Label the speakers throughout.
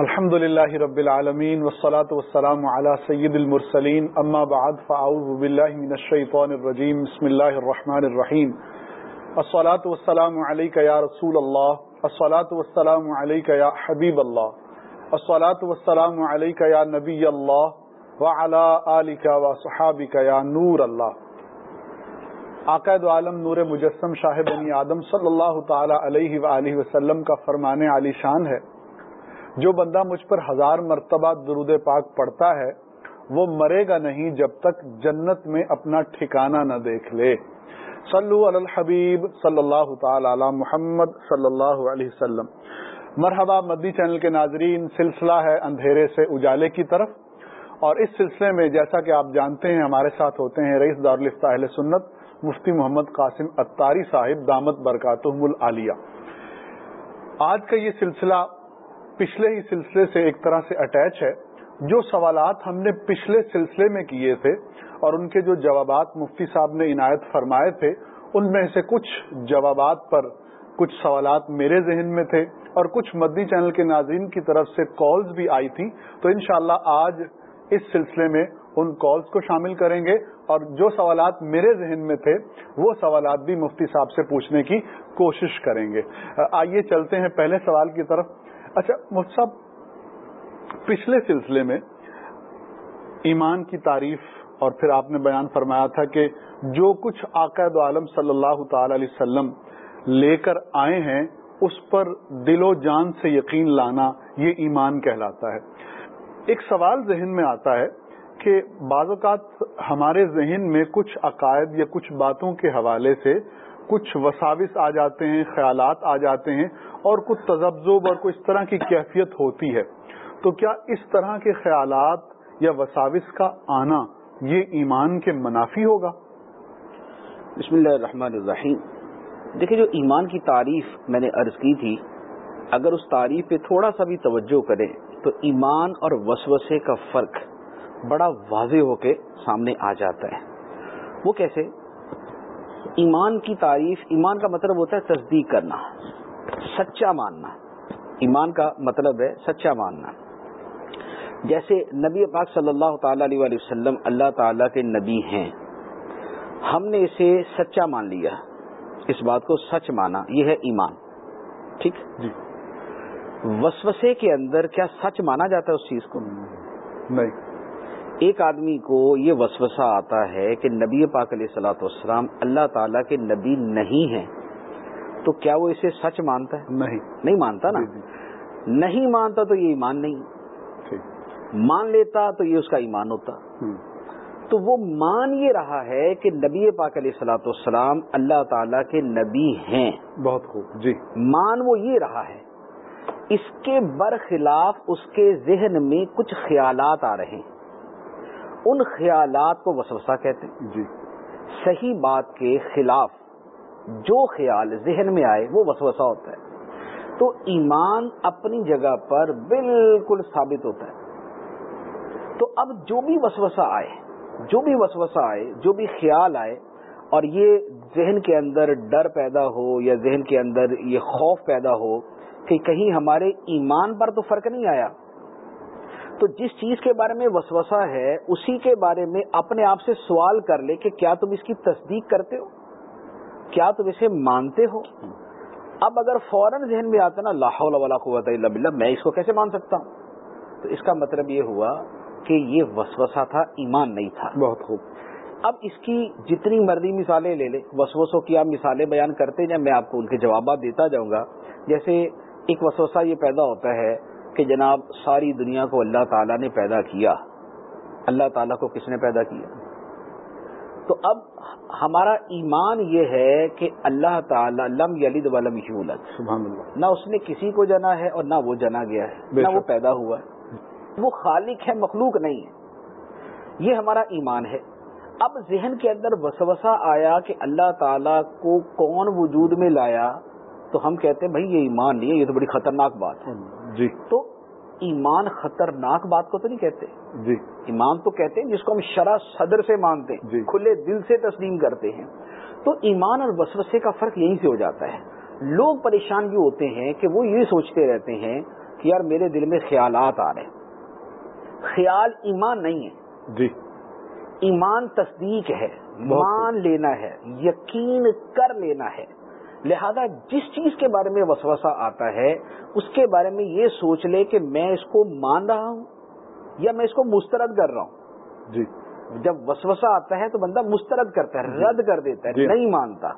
Speaker 1: الحمد لله رب العالمين والصلاة والسلام على سيد المرسلين أما بعد فأعوذ بالله من الشيطان الرجيم بسم الله الرحمن الرحيم الصلاة والسلام عليك يا رسول الله الصلاة والسلام عليك يا حبيب الله الصلاة والسلام عليك يا نبي الله وعلى آلك وصحابك يا نور الله عقائد عالم نور مجسم شاہ بنی آدم صلی اللہ تعالی علیہ وآلہ وسلم کا فرمانے علی شان ہے. جو بندہ مجھ پر ہزار مرتبہ درود پاک پڑھتا ہے، وہ مرے گا نہیں جب تک جنت میں اپنا ٹھکانہ نہ دیکھ لے۔ صلو علی الحبیب صلی اللہ تعالی علی محمد صلی اللہ علیہ وسلم۔ مرحبا مدی چینل کے ناظرین، سلسلہ ہے اندھیرے سے اجالے کی طرف۔ اور اس سلسلے میں جیسا کہ آپ جانتے ہیں، ہمارے ساتھ ہوتے ہیں رئیس دارالفتہ اہل سنت، مفتی محمد قاسم اتاری صاحب، دامت برکاتہم العالیہ۔ آج کا یہ سلسلہ پچھلے ہی سلسلے سے ایک طرح سے اٹیچ ہے، جو سوالات ہم نے پچھلے سلسلے میں کیے تھے اور ان کے جو جوابات مفتی صاحب نے عنایت فرمائے تھے، ان میں سے کچھ جوابات پر کچھ سوالات میرے ذہن میں تھے اور کچھ مدی چینل کے ناظرین کی طرف سے کالز بھی آئی تھی تو انشاءاللہ آج اس سلسلے میں ان کالز کو شامل کریں گے اور جو سوالات میرے ذہن میں تھے، وہ سوالات بھی مفتی صاحب سے پوچھنے کی کوشش کریں گے۔ آئیے چلتے ہیں پہلے سوال کی طرف۔ اچھا مفتی صاحب، پچھلے سلسلے میں ایمان کی تعریف اور پھر آپ نے بیان فرمایا تھا کہ جو کچھ عقائد عالم صلی اللہ تعالی علیہ وسلم لے کر آئے ہیں، اس پر دل و جان سے یقین لانا یہ ایمان کہلاتا ہے۔ ایک سوال ذہن میں آتا ہے کہ بعض اوقات ہمارے ذہن میں کچھ عقائد یا کچھ باتوں کے حوالے سے کچھ وساوس آ جاتے ہیں، خیالات آ جاتے ہیں اور کچھ تجزب اور کچھ طرح کی کیفیت ہوتی ہے۔ تو کیا اس طرح کے خیالات یا وساوس کا آنا یہ ایمان کے منافی ہوگا؟
Speaker 2: بسم اللہ الرحمن الرحیم۔ دیکھیں، جو ایمان کی تعریف میں نے عرض کی تھی، اگر اس تعریف پہ تھوڑا سا بھی توجہ کریں تو ایمان اور وسوسے کا فرق بڑا واضح ہو کے سامنے آ جاتا ہے۔ وہ کیسے؟ ایمان کی تعریف ایمان کا مطلب ہوتا ہے تصدیق کرنا سچا ماننا۔ ایمان کا مطلب ہے سچا ماننا۔ جیسے نبی پاک صلی اللہ تعالی علیہ وسلم اللہ تعالی کے نبی ہیں۔ ہم نے اسے سچا مان لیا اس بات کو سچ مانا یہ ہے ایمان۔ ٹھیک؟ جی۔ وسوسے کے اندر کیا سچ مانا جاتا ہے اس چیز کو؟
Speaker 1: نہیں۔
Speaker 2: ایک آدمی کو یہ وسوسہ آتا ہے کہ نبی پاک علیہ سلاۃ والسلام اللہ تعالیٰ کے نبی نہیں ہیں تو کیا وہ اسے سچ مانتا ہے؟
Speaker 1: نہیں۔
Speaker 2: نہیں مانتا نا؟
Speaker 1: جی،
Speaker 2: نہیں مانتا تو یہ ایمان نہیں۔ مان لیتا تو یہ اس کا ایمان ہوتا۔ تو وہ مان یہ رہا ہے کہ نبی پاک علیہ سلاۃ والسلام اللہ تعالیٰ کے نبی ہیں۔
Speaker 1: بہت خوب۔ جی۔
Speaker 2: مان وہ یہ رہا ہے۔ اس کے برخلاف اس کے ذہن میں کچھ خیالات آ رہے ہیں۔ ان خیالات کو وسوسہ کہتے ہیں۔
Speaker 1: جی۔
Speaker 2: صحیح بات کے خلاف جو خیال ذہن میں آئے وہ وسوسہ ہوتا ہے۔ تو ایمان اپنی جگہ پر بالکل ثابت ہوتا ہے۔ تو اب جو بھی وسوسہ آئے جو بھی وسوسہ آئے جو بھی خیال آئے اور یہ ذہن کے اندر ڈر پیدا ہو یا ذہن کے اندر یہ خوف پیدا ہو کہ کہیں ہمارے ایمان پر تو فرق نہیں آیا تو جس چیز کے بارے میں وسوسہ ہے اسی کے بارے میں اپنے آپ سے سوال کر لے کہ کیا تم اس کی تصدیق کرتے ہو؟ کیا تم اسے مانتے ہو؟ اب اگر فوراً ذہن میں آتا نا اللہ قوت اللہ میں اس کو کیسے مان سکتا ہوں؟ تو اس کا مطلب یہ ہوا کہ یہ وسوسہ تھا ایمان نہیں تھا۔
Speaker 1: بہت خوب۔
Speaker 2: اب اس کی جتنی مرضی مثالیں لے لیں وسوسوں کی آپ مثالیں بیان کرتے جائیں میں آپ کو ان کے جوابات دیتا جاؤں گا۔ جیسے ایک وسوسہ یہ پیدا ہوتا ہے کہ جناب ساری دنیا کو اللہ تعالیٰ نے پیدا کیا۔ اللہ تعالیٰ کو کس نے پیدا کیا؟ تو اب ہمارا ایمان یہ ہے کہ اللہ تعالیٰ لم یلد ولم یولد۔
Speaker 1: سبحان اللہ۔
Speaker 2: نہ اس نے کسی کو جنا ہے اور نہ وہ جنا گیا ہے نہ وہ پیدا ہوا ہے۔ وہ خالق ہے مخلوق نہیں ہے۔ یہ ہمارا ایمان ہے۔ اب ذہن کے اندر وسوسہ آیا کہ اللہ تعالیٰ کو کون وجود میں لایا تو ہم کہتے ہیں بھائی یہ ایمان نہیں ہے یہ تو بڑی خطرناک بات ہے۔
Speaker 1: جی۔
Speaker 2: تو ایمان خطرناک بات کو تو نہیں کہتے۔
Speaker 1: جی۔
Speaker 2: ایمان تو کہتے ہیں جس کو ہم شرح صدر سے مانتے ہیں
Speaker 1: جی۔
Speaker 2: کھلے دل سے تسلیم کرتے ہیں۔ تو ایمان اور وسوسے کا فرق یہیں سے ہو جاتا ہے۔ لوگ پریشان یہ ہوتے ہیں کہ وہ یہ سوچتے رہتے ہیں کہ یار میرے دل میں خیالات آ رہے ہیں۔ خیال ایمان نہیں ہے۔
Speaker 1: جی۔
Speaker 2: ایمان تصدیق ہے مان لینا ہے یقین کر لینا ہے۔ لہذا جس چیز کے بارے میں وسوسہ آتا ہے اس کے بارے میں یہ سوچ لے کہ میں اس کو مان رہا ہوں یا میں اس کو مسترد کر رہا ہوں۔
Speaker 1: جی۔
Speaker 2: جب وسوسہ آتا ہے تو بندہ مسترد کرتا ہے رد کر دیتا ہے
Speaker 1: جی۔
Speaker 2: نہیں مانتا۔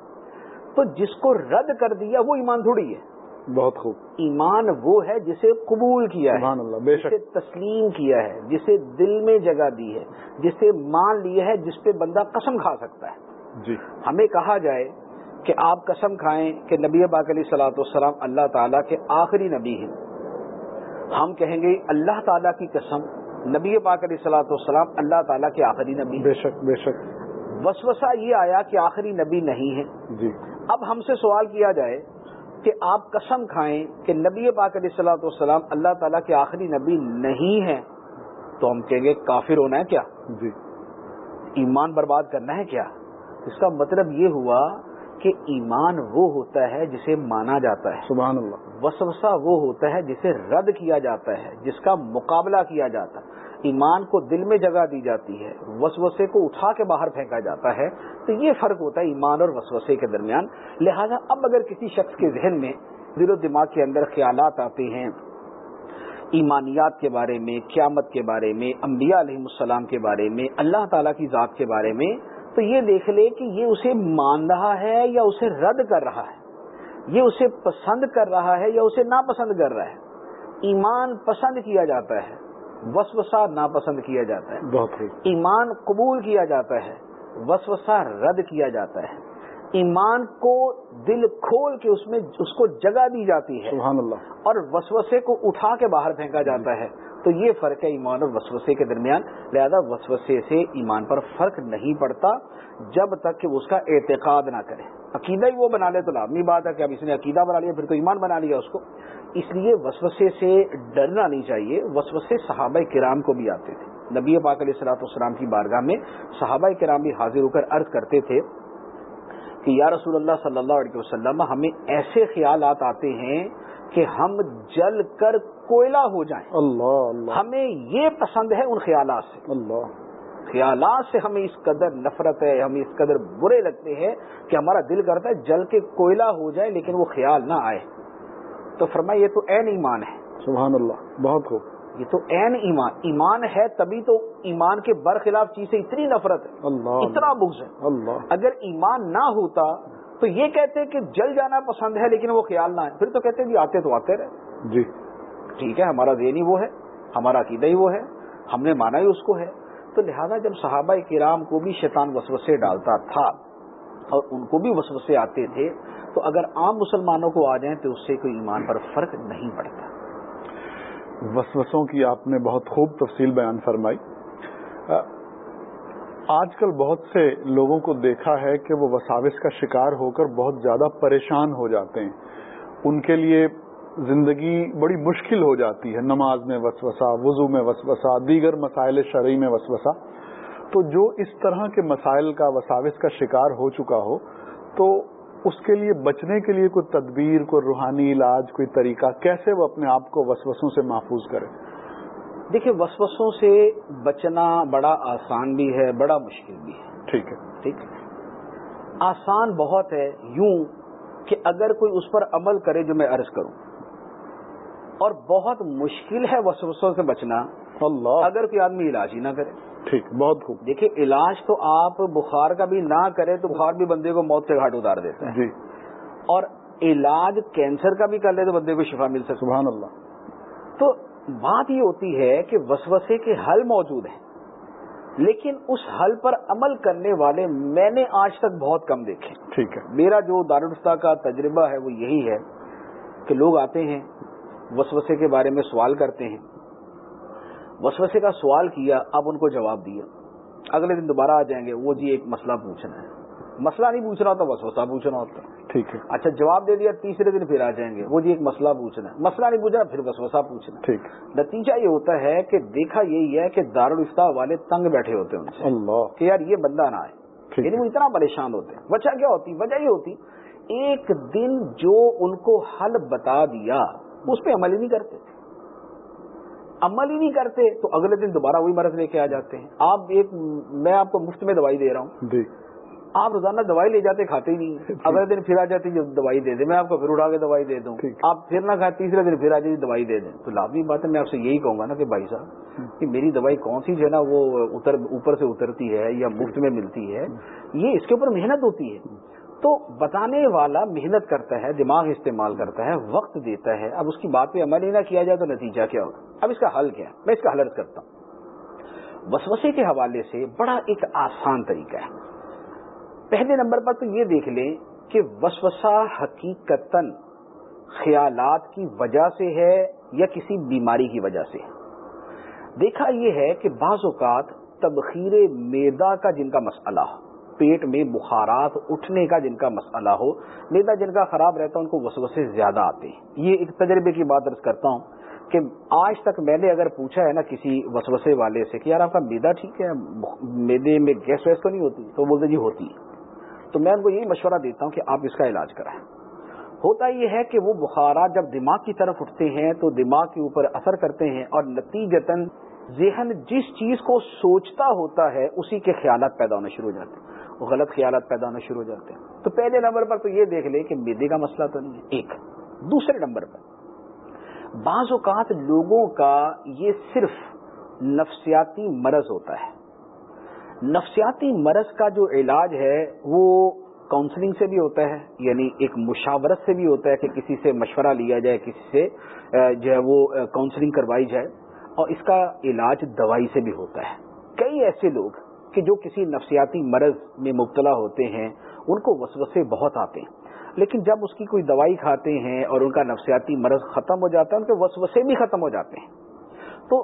Speaker 2: تو جس کو رد کر دیا وہ ایمان تھوڑی ہے۔
Speaker 1: بہت خوب۔
Speaker 2: ایمان وہ ہے جسے قبول کیا ہے
Speaker 1: اللہ بے
Speaker 2: جسے
Speaker 1: شک
Speaker 2: تسلیم کیا ہے جسے دل میں جگہ دی ہے جسے مان لیا ہے جس پہ بندہ قسم کھا سکتا ہے۔
Speaker 1: جی۔
Speaker 2: ہمیں کہا جائے کہ آپ قسم کھائیں کہ نبی پاک علیہ سلاۃ والسلام اللہ تعالیٰ کے آخری نبی ہیں۔ ہم کہیں گے اللہ تعالیٰ کی قسم نبی پاک علیہ سلاۃ والسلام اللہ تعالیٰ کے آخری نبی
Speaker 1: بے شک بے شک۔
Speaker 2: وسوسہ یہ آیا کہ آخری نبی نہیں ہے
Speaker 1: جی۔
Speaker 2: اب ہم سے سوال کیا جائے کہ آپ قسم کھائیں کہ نبی پاک علیہ السلاۃ والسلام اللہ تعالیٰ کے آخری نبی نہیں ہیں تو ہم کہیں گے کافر ہونا ہے کیا؟
Speaker 1: جی۔
Speaker 2: ایمان برباد کرنا ہے کیا؟ اس کا مطلب یہ ہوا کہ ایمان وہ ہوتا ہے جسے مانا جاتا ہے۔
Speaker 1: سبحان اللہ۔
Speaker 2: وسوسہ وہ ہوتا ہے جسے رد کیا جاتا ہے جس کا مقابلہ کیا جاتا ہے۔ ایمان کو دل میں جگہ دی جاتی ہے وسوسے کو اٹھا کے باہر پھینکا جاتا ہے۔ تو یہ فرق ہوتا ہے ایمان اور وسوسے کے درمیان۔ لہذا اب اگر کسی شخص کے ذہن میں دل و دماغ کے اندر خیالات آتے ہیں ایمانیات کے بارے میں قیامت کے بارے میں انبیاء علیہ السلام کے بارے میں اللہ تعالیٰ کی ذات کے بارے میں تو یہ دیکھ لے کہ یہ اسے مان رہا ہے یا اسے رد کر رہا ہے۔ یہ اسے پسند کر رہا ہے یا اسے ناپسند کر رہا ہے۔ ایمان پسند کیا جاتا ہے وسوسہ ناپسند کیا جاتا ہے۔
Speaker 1: بہت
Speaker 2: ایمان قبول کیا جاتا ہے وسوسہ رد کیا جاتا ہے۔ ایمان کو دل کھول کے اس میں اس کو جگہ دی جاتی ہے
Speaker 1: سبحان اللہ۔
Speaker 2: اور وسوسے کو اٹھا کے باہر پھینکا جاتا ہے۔ تو یہ فرق ہے ایمان اور وسوسے کے درمیان۔ لہذا وسوسے سے ایمان پر فرق نہیں پڑتا جب تک کہ اس کا اعتقاد نہ کرے۔ عقیدہ ہی وہ بنا لے تو لازمی بات ہے کہ اب اس نے عقیدہ بنا لیا پھر تو ایمان بنا لیا اس کو۔ اس لیے وسوسے سے ڈرنا نہیں چاہیے۔ وسوسے صحابہ کرام کو بھی آتے تھے۔ نبی پاک علیہ السلاۃ والسلام کی بارگاہ میں صحابہ کرام بھی حاضر ہو کر عرض کرتے تھے کہ یا رسول اللہ صلی اللہ علیہ وسلم ہمیں ایسے خیالات آتے ہیں کہ ہم جل کر کوئلہ ہو جائیں۔
Speaker 1: اللہ اللہ۔
Speaker 2: ہمیں یہ پسند ہے ان خیالات سے۔
Speaker 1: اللہ۔
Speaker 2: خیالات سے ہمیں اس قدر نفرت ہے ہمیں اس قدر برے لگتے ہیں کہ ہمارا دل کرتا ہے جل کے کوئلہ ہو جائے لیکن وہ خیال نہ آئے۔ تو فرمایا یہ تو عین ایمان ہے۔
Speaker 1: سبحان اللہ بہت خوب۔
Speaker 2: یہ تو عین ایمان ایمان ہے تبھی تو ایمان کے برخلاف چیز سے اتنی نفرت ہے
Speaker 1: اللہ
Speaker 2: اتنا بغض ہے
Speaker 1: اللہ۔
Speaker 2: اگر ایمان نہ ہوتا تو یہ کہتے کہ جل جانا پسند ہے لیکن وہ خیال نہ ہے۔ پھر تو کہتے جی آتے تو آتے رہے۔
Speaker 1: جی۔
Speaker 2: ٹھیک ہے ہمارا ذہن ہی وہ ہے ہمارا عقیدہ ہی وہ ہے ہم نے مانا ہی اس کو ہے۔ تو لہذا جب صحابہ کرام کو بھی شیطان وسوسے ڈالتا تھا اور ان کو بھی وسوسے آتے تھے تو اگر عام مسلمانوں کو آ جائیں تو اس سے کوئی ایمان پر فرق نہیں پڑتا۔
Speaker 1: وسوسوں کی آپ نے بہت خوب تفصیل بیان فرمائی۔ آج کل بہت سے لوگوں کو دیکھا ہے کہ وہ وساوس کا شکار ہو کر بہت زیادہ پریشان ہو جاتے ہیں۔ ان کے لیے زندگی بڑی مشکل ہو جاتی ہے، نماز میں وسوسہ، وضو میں وسوسہ، دیگر مسائل شرعی میں وسوسہ۔ تو جو اس طرح کے مسائل کا وساوس کا شکار ہو چکا ہو، تو اس کے لیے بچنے کے لیے کوئی تدبیر کوئی روحانی علاج کوئی طریقہ کیسے وہ اپنے آپ کو وسوسوں سے محفوظ کرے؟
Speaker 2: دیکھیے وسوسوں سے بچنا بڑا آسان بھی ہے بڑا مشکل بھی ہے۔
Speaker 1: ٹھیک ہے۔
Speaker 2: ٹھیک۔ آسان بہت ہے یوں کہ اگر کوئی اس پر عمل کرے جو میں عرض کروں۔ اور بہت مشکل ہے وسوسوں سے بچنا۔
Speaker 1: اللہ۔
Speaker 2: اگر کوئی آدمی علاج ہی نہ کرے۔
Speaker 1: ٹھیک بہت خوب۔
Speaker 2: دیکھیے علاج تو آپ بخار کا بھی نہ کرے تو بخار بھی بندے کو موت سے گھاٹ اتار دیتا ہے۔
Speaker 1: جی۔
Speaker 2: اور علاج کینسر کا بھی کر لے تو بندے کو شفا مل سکتا
Speaker 1: سبحان اللہ۔
Speaker 2: تو بات یہ ہوتی ہے کہ وسوسے کے حل موجود ہیں لیکن اس حل پر عمل کرنے والے میں نے آج تک بہت کم دیکھے۔
Speaker 1: ٹھیک ہے۔
Speaker 2: میرا جو دارالفتا کا تجربہ ہے وہ یہی ہے کہ لوگ آتے ہیں وسوسے کے بارے میں سوال کرتے ہیں۔ وسوسے کا سوال کیا اب ان کو جواب دیا۔ اگلے دن دوبارہ آ جائیں گے وہ جی ایک مسئلہ پوچھنا ہے۔ مسئلہ نہیں پوچھ رہا ہوتا وسوسہ پوچھنا ہوتا۔
Speaker 1: ٹھیک ہے۔
Speaker 2: اچھا جواب دے دیا تیسرے دن پھر آ جائیں گے۔ وہ جی ایک مسئلہ پوچھنا ہے۔ مسئلہ نہیں پوچھنا پھر وسوسہ پوچھنا
Speaker 1: ٹھیک۔
Speaker 2: نتیجہ یہ ہوتا ہے کہ دیکھا یہی ہے کہ دارالفتا والے تنگ بیٹھے ہوتے ہیں ان سے۔
Speaker 1: اللہ۔
Speaker 2: کہ یار یہ بندہ نہ آئے۔ یعنی وہ اتنا پریشان ہوتے ہیں۔ وجہ کیا ہوتی؟ وجہ یہ ہوتی ایک دن جو ان کو حل بتا دیا اس پہ عمل ہی نہیں کرتے۔ عمل ہی نہیں کرتے تو اگلے دن دوبارہ وہی مرض لے کے آ جاتے ہیں۔ آپ ایک میں آپ کو مفت میں دوائی دے رہا ہوں۔
Speaker 1: جی۔
Speaker 2: آپ روزانہ دوائی لے جاتے کھاتے ہی نہیں۔ اگلے دن پھر آ جاتی جو دوائی دے دیں میں آپ کو پھر اٹھا کے دوائی دے دوں۔ آپ پھر نہ کھائیں تیسرے دن پھر آ جائیے دوائی دے دیں۔ تو لازمی بات ہے میں آپ سے یہی کہوں گا نا کہ بھائی صاحب کہ میری دوائی کون سی جو ہے نا وہ اوپر سے اترتی ہے یا مفت میں ملتی ہے یہ اس کے اوپر محنت ہوتی ہے۔ تو بتانے والا محنت کرتا ہے، دماغ استعمال کرتا ہے، وقت دیتا ہے۔ اب اس کی بات پہ عمل ہی نہ کیا جائے تو نتیجہ کیا ہوگا؟ اب اس کا حل کیا ہے؟ میں اس کا حل عرض کرتا ہوں۔ وسوسے کے حوالے سے بڑا ایک آسان طریقہ ہے۔ پہلے نمبر پر تو یہ دیکھ لیں کہ وسوسہ حقیقت خیالات کی وجہ سے ہے یا کسی بیماری کی وجہ سے دیکھا یہ ہے کہ بعض اوقات تبخیر میدا کا جن کا مسئلہ ہو پیٹ میں بخارات اٹھنے کا جن کا مسئلہ ہو میدا جن کا خراب رہتا ہے، ان کو وسوسے زیادہ آتے ہیں۔ یہ ایک تجربے کی بات ارض کرتا ہوں کہ آج تک میں نے اگر پوچھا ہے نا کسی وسوسے والے سے کہ یار آپ کا میدا ٹھیک ہے، میدے میں گیس ویس تو نہیں ہوتی؟ تو بولتے جی ہوتی۔ تو میں ان کو یہی مشورہ دیتا ہوں کہ آپ اس کا علاج کرائیں۔ ہوتا یہ ہے کہ وہ بخارات جب دماغ کی طرف اٹھتے ہیں تو دماغ کے اوپر اثر کرتے ہیں اور نتیجتاً ذہن جس چیز کو سوچتا ہوتا ہے، اسی کے خیالات پیدا ہونا شروع ہو جاتے ہیں۔ وہ غلط خیالات پیدا ہونا شروع ہو جاتے ہیں۔ تو پہلے نمبر پر تو یہ دیکھ لیں کہ میدے کا مسئلہ تو نہیں ہے، ایک۔ دوسرے نمبر پر۔ بعض اوقات لوگوں کا یہ صرف نفسیاتی مرض ہوتا ہے۔ نفسیاتی مرض کا جو علاج ہے، وہ کاؤنسلنگ سے بھی ہوتا ہے یعنی ایک مشاورت سے بھی ہوتا ہے کہ کسی سے مشورہ لیا جائے، کسی سے جو ہے وہ کاؤنسلنگ کروائی جائے۔ اور اس کا علاج دوائی سے بھی ہوتا ہے۔ کئی ایسے لوگ کہ جو کسی نفسیاتی مرض میں مبتلا ہوتے ہیں، ان کو وسوسے بہت آتے ہیں۔ لیکن جب اس کی کوئی دوائی کھاتے ہیں اور ان کا نفسیاتی مرض ختم ہو جاتا ہے، ان کے وسوسے بھی ختم ہو جاتے ہیں۔ تو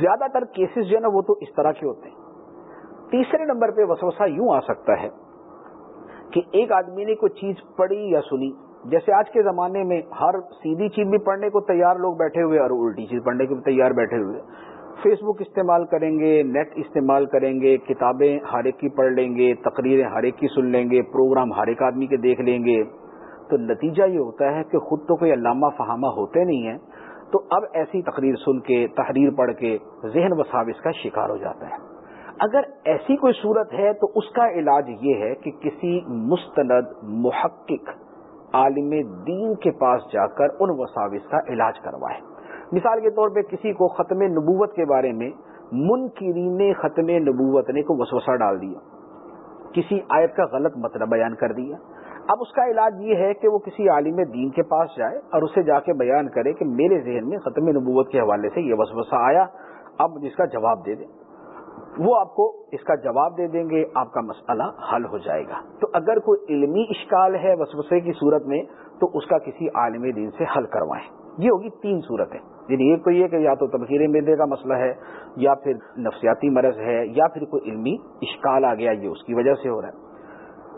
Speaker 2: زیادہ تر کیسز جو ہے نا، وہ تو اس طرح کے ہوتے ہیں۔ تیسرے نمبر پہ وسوسہ یوں آ سکتا ہے کہ ایک آدمی نے کوئی چیز پڑھی یا سنی۔ جیسے آج کے زمانے میں ہر سیدھی چیز بھی پڑھنے کو تیار لوگ بیٹھے ہوئے اور الٹی چیز پڑھنے کو بھی تیار بیٹھے ہوئے فیس بک استعمال کریں گے، نیٹ استعمال کریں گے، کتابیں ہر ایک کی پڑھ لیں گے، تقریریں ہر ایک کی سن لیں گے، پروگرام ہر ایک آدمی کے دیکھ لیں گے۔ تو نتیجہ یہ ہوتا ہے کہ خود تو کوئی علامہ فہامہ ہوتے نہیں ہیں، تو اب ایسی تقریر سن کے، تحریر پڑھ کے ذہن وساوس کا شکار ہو جاتا ہے اگر ایسی کوئی صورت ہے تو اس کا علاج یہ ہے کہ کسی مستند، محقق عالم دین کے پاس جا کر ان وساوس کا علاج کروائے۔ مثال کے طور پہ کسی کو ختم نبوت کے بارے میں منکرین ختم نبوت نے کو وسوسہ ڈال دیا۔ کسی آیت کا غلط مطلب بیان کر دیا۔ اب اس کا علاج یہ ہے کہ وہ کسی عالم دین کے پاس جائے اور اسے جا کے بیان کرے کہ میرے ذہن میں ختم نبوت کے حوالے سے یہ وسوسہ آیا، اب مجھے اس کا جواب دے دیں وہ آپ کو اس کا جواب دے دیں گے آپ کا مسئلہ حل ہو جائے گا۔ تو اگر کوئی علمی اشکال ہے وسوسے کی صورت میں تو اس کا کسی عالم دین سے حل کروائیں۔ یہ ہوگی تین صورتیں۔ یعنی ایک تو یہ کہ یا تو تبخیر میدے کا مسئلہ ہے یا پھر نفسیاتی مرض ہے یا پھر کوئی علمی اشکال آ گیا یہ اس کی وجہ سے ہو رہا ہے۔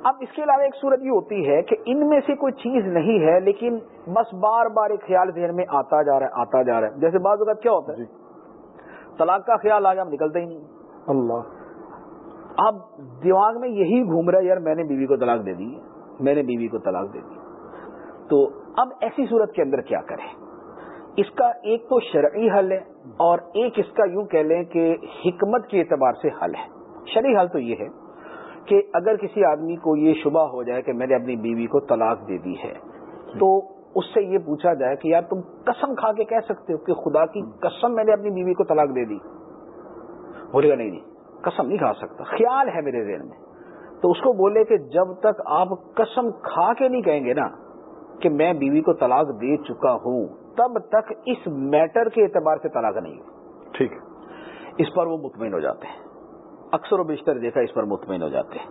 Speaker 2: اب اس کے علاوہ ایک صورت یہ ہوتی ہے کہ ان میں سے کوئی چیز نہیں ہے لیکن بس بار بار ایک خیال ذہن میں آتا جا رہا ہے آتا جا رہا ہے۔ جیسے بعض اوقات کیا ہوتا ہے؟ طلاق کا خیال آ گیا ہم نکلتے ہی نہیں۔
Speaker 1: اللہ۔
Speaker 2: اب دماغ میں یہی گھوم رہا ہے، یار میں نے بیوی کو طلاق دے دی، میں نے بیوی کو طلاق دے دی۔ تو اب ایسی صورت کے اندر کیا کریں؟ اس کا ایک تو شرعی حل ہے اور ایک اس کا یوں کہہ لیں کہ حکمت کے اعتبار سے حل ہے۔ شرعی حل تو یہ ہے کہ اگر کسی آدمی کو یہ شبہ ہو جائے کہ میں نے اپنی بیوی کو طلاق دے دی ہے، تو اس سے یہ پوچھا جائے کہ یار تم قسم کھا کے کہہ سکتے ہو کہ خدا کی قسم میں نے اپنی بیوی کو طلاق دے دی۔ بولے گا نہیں نہیں قسم نہیں کھا سکتا۔ خیال ہے میرے ذہن میں۔ تو اس کو بولے کہ جب تک آپ قسم کھا کے نہیں کہیں گے نا کہ میں بیوی کو طلاق دے چکا ہوں تب تک اس میٹر کے اعتبار سے طلاق نہیں ہوئی
Speaker 1: ٹھیک۔
Speaker 2: اس پر وہ مطمئن ہو جاتے ہیں۔ اکثر و بیشتر دیکھا اس پر مطمئن ہو جاتے ہیں۔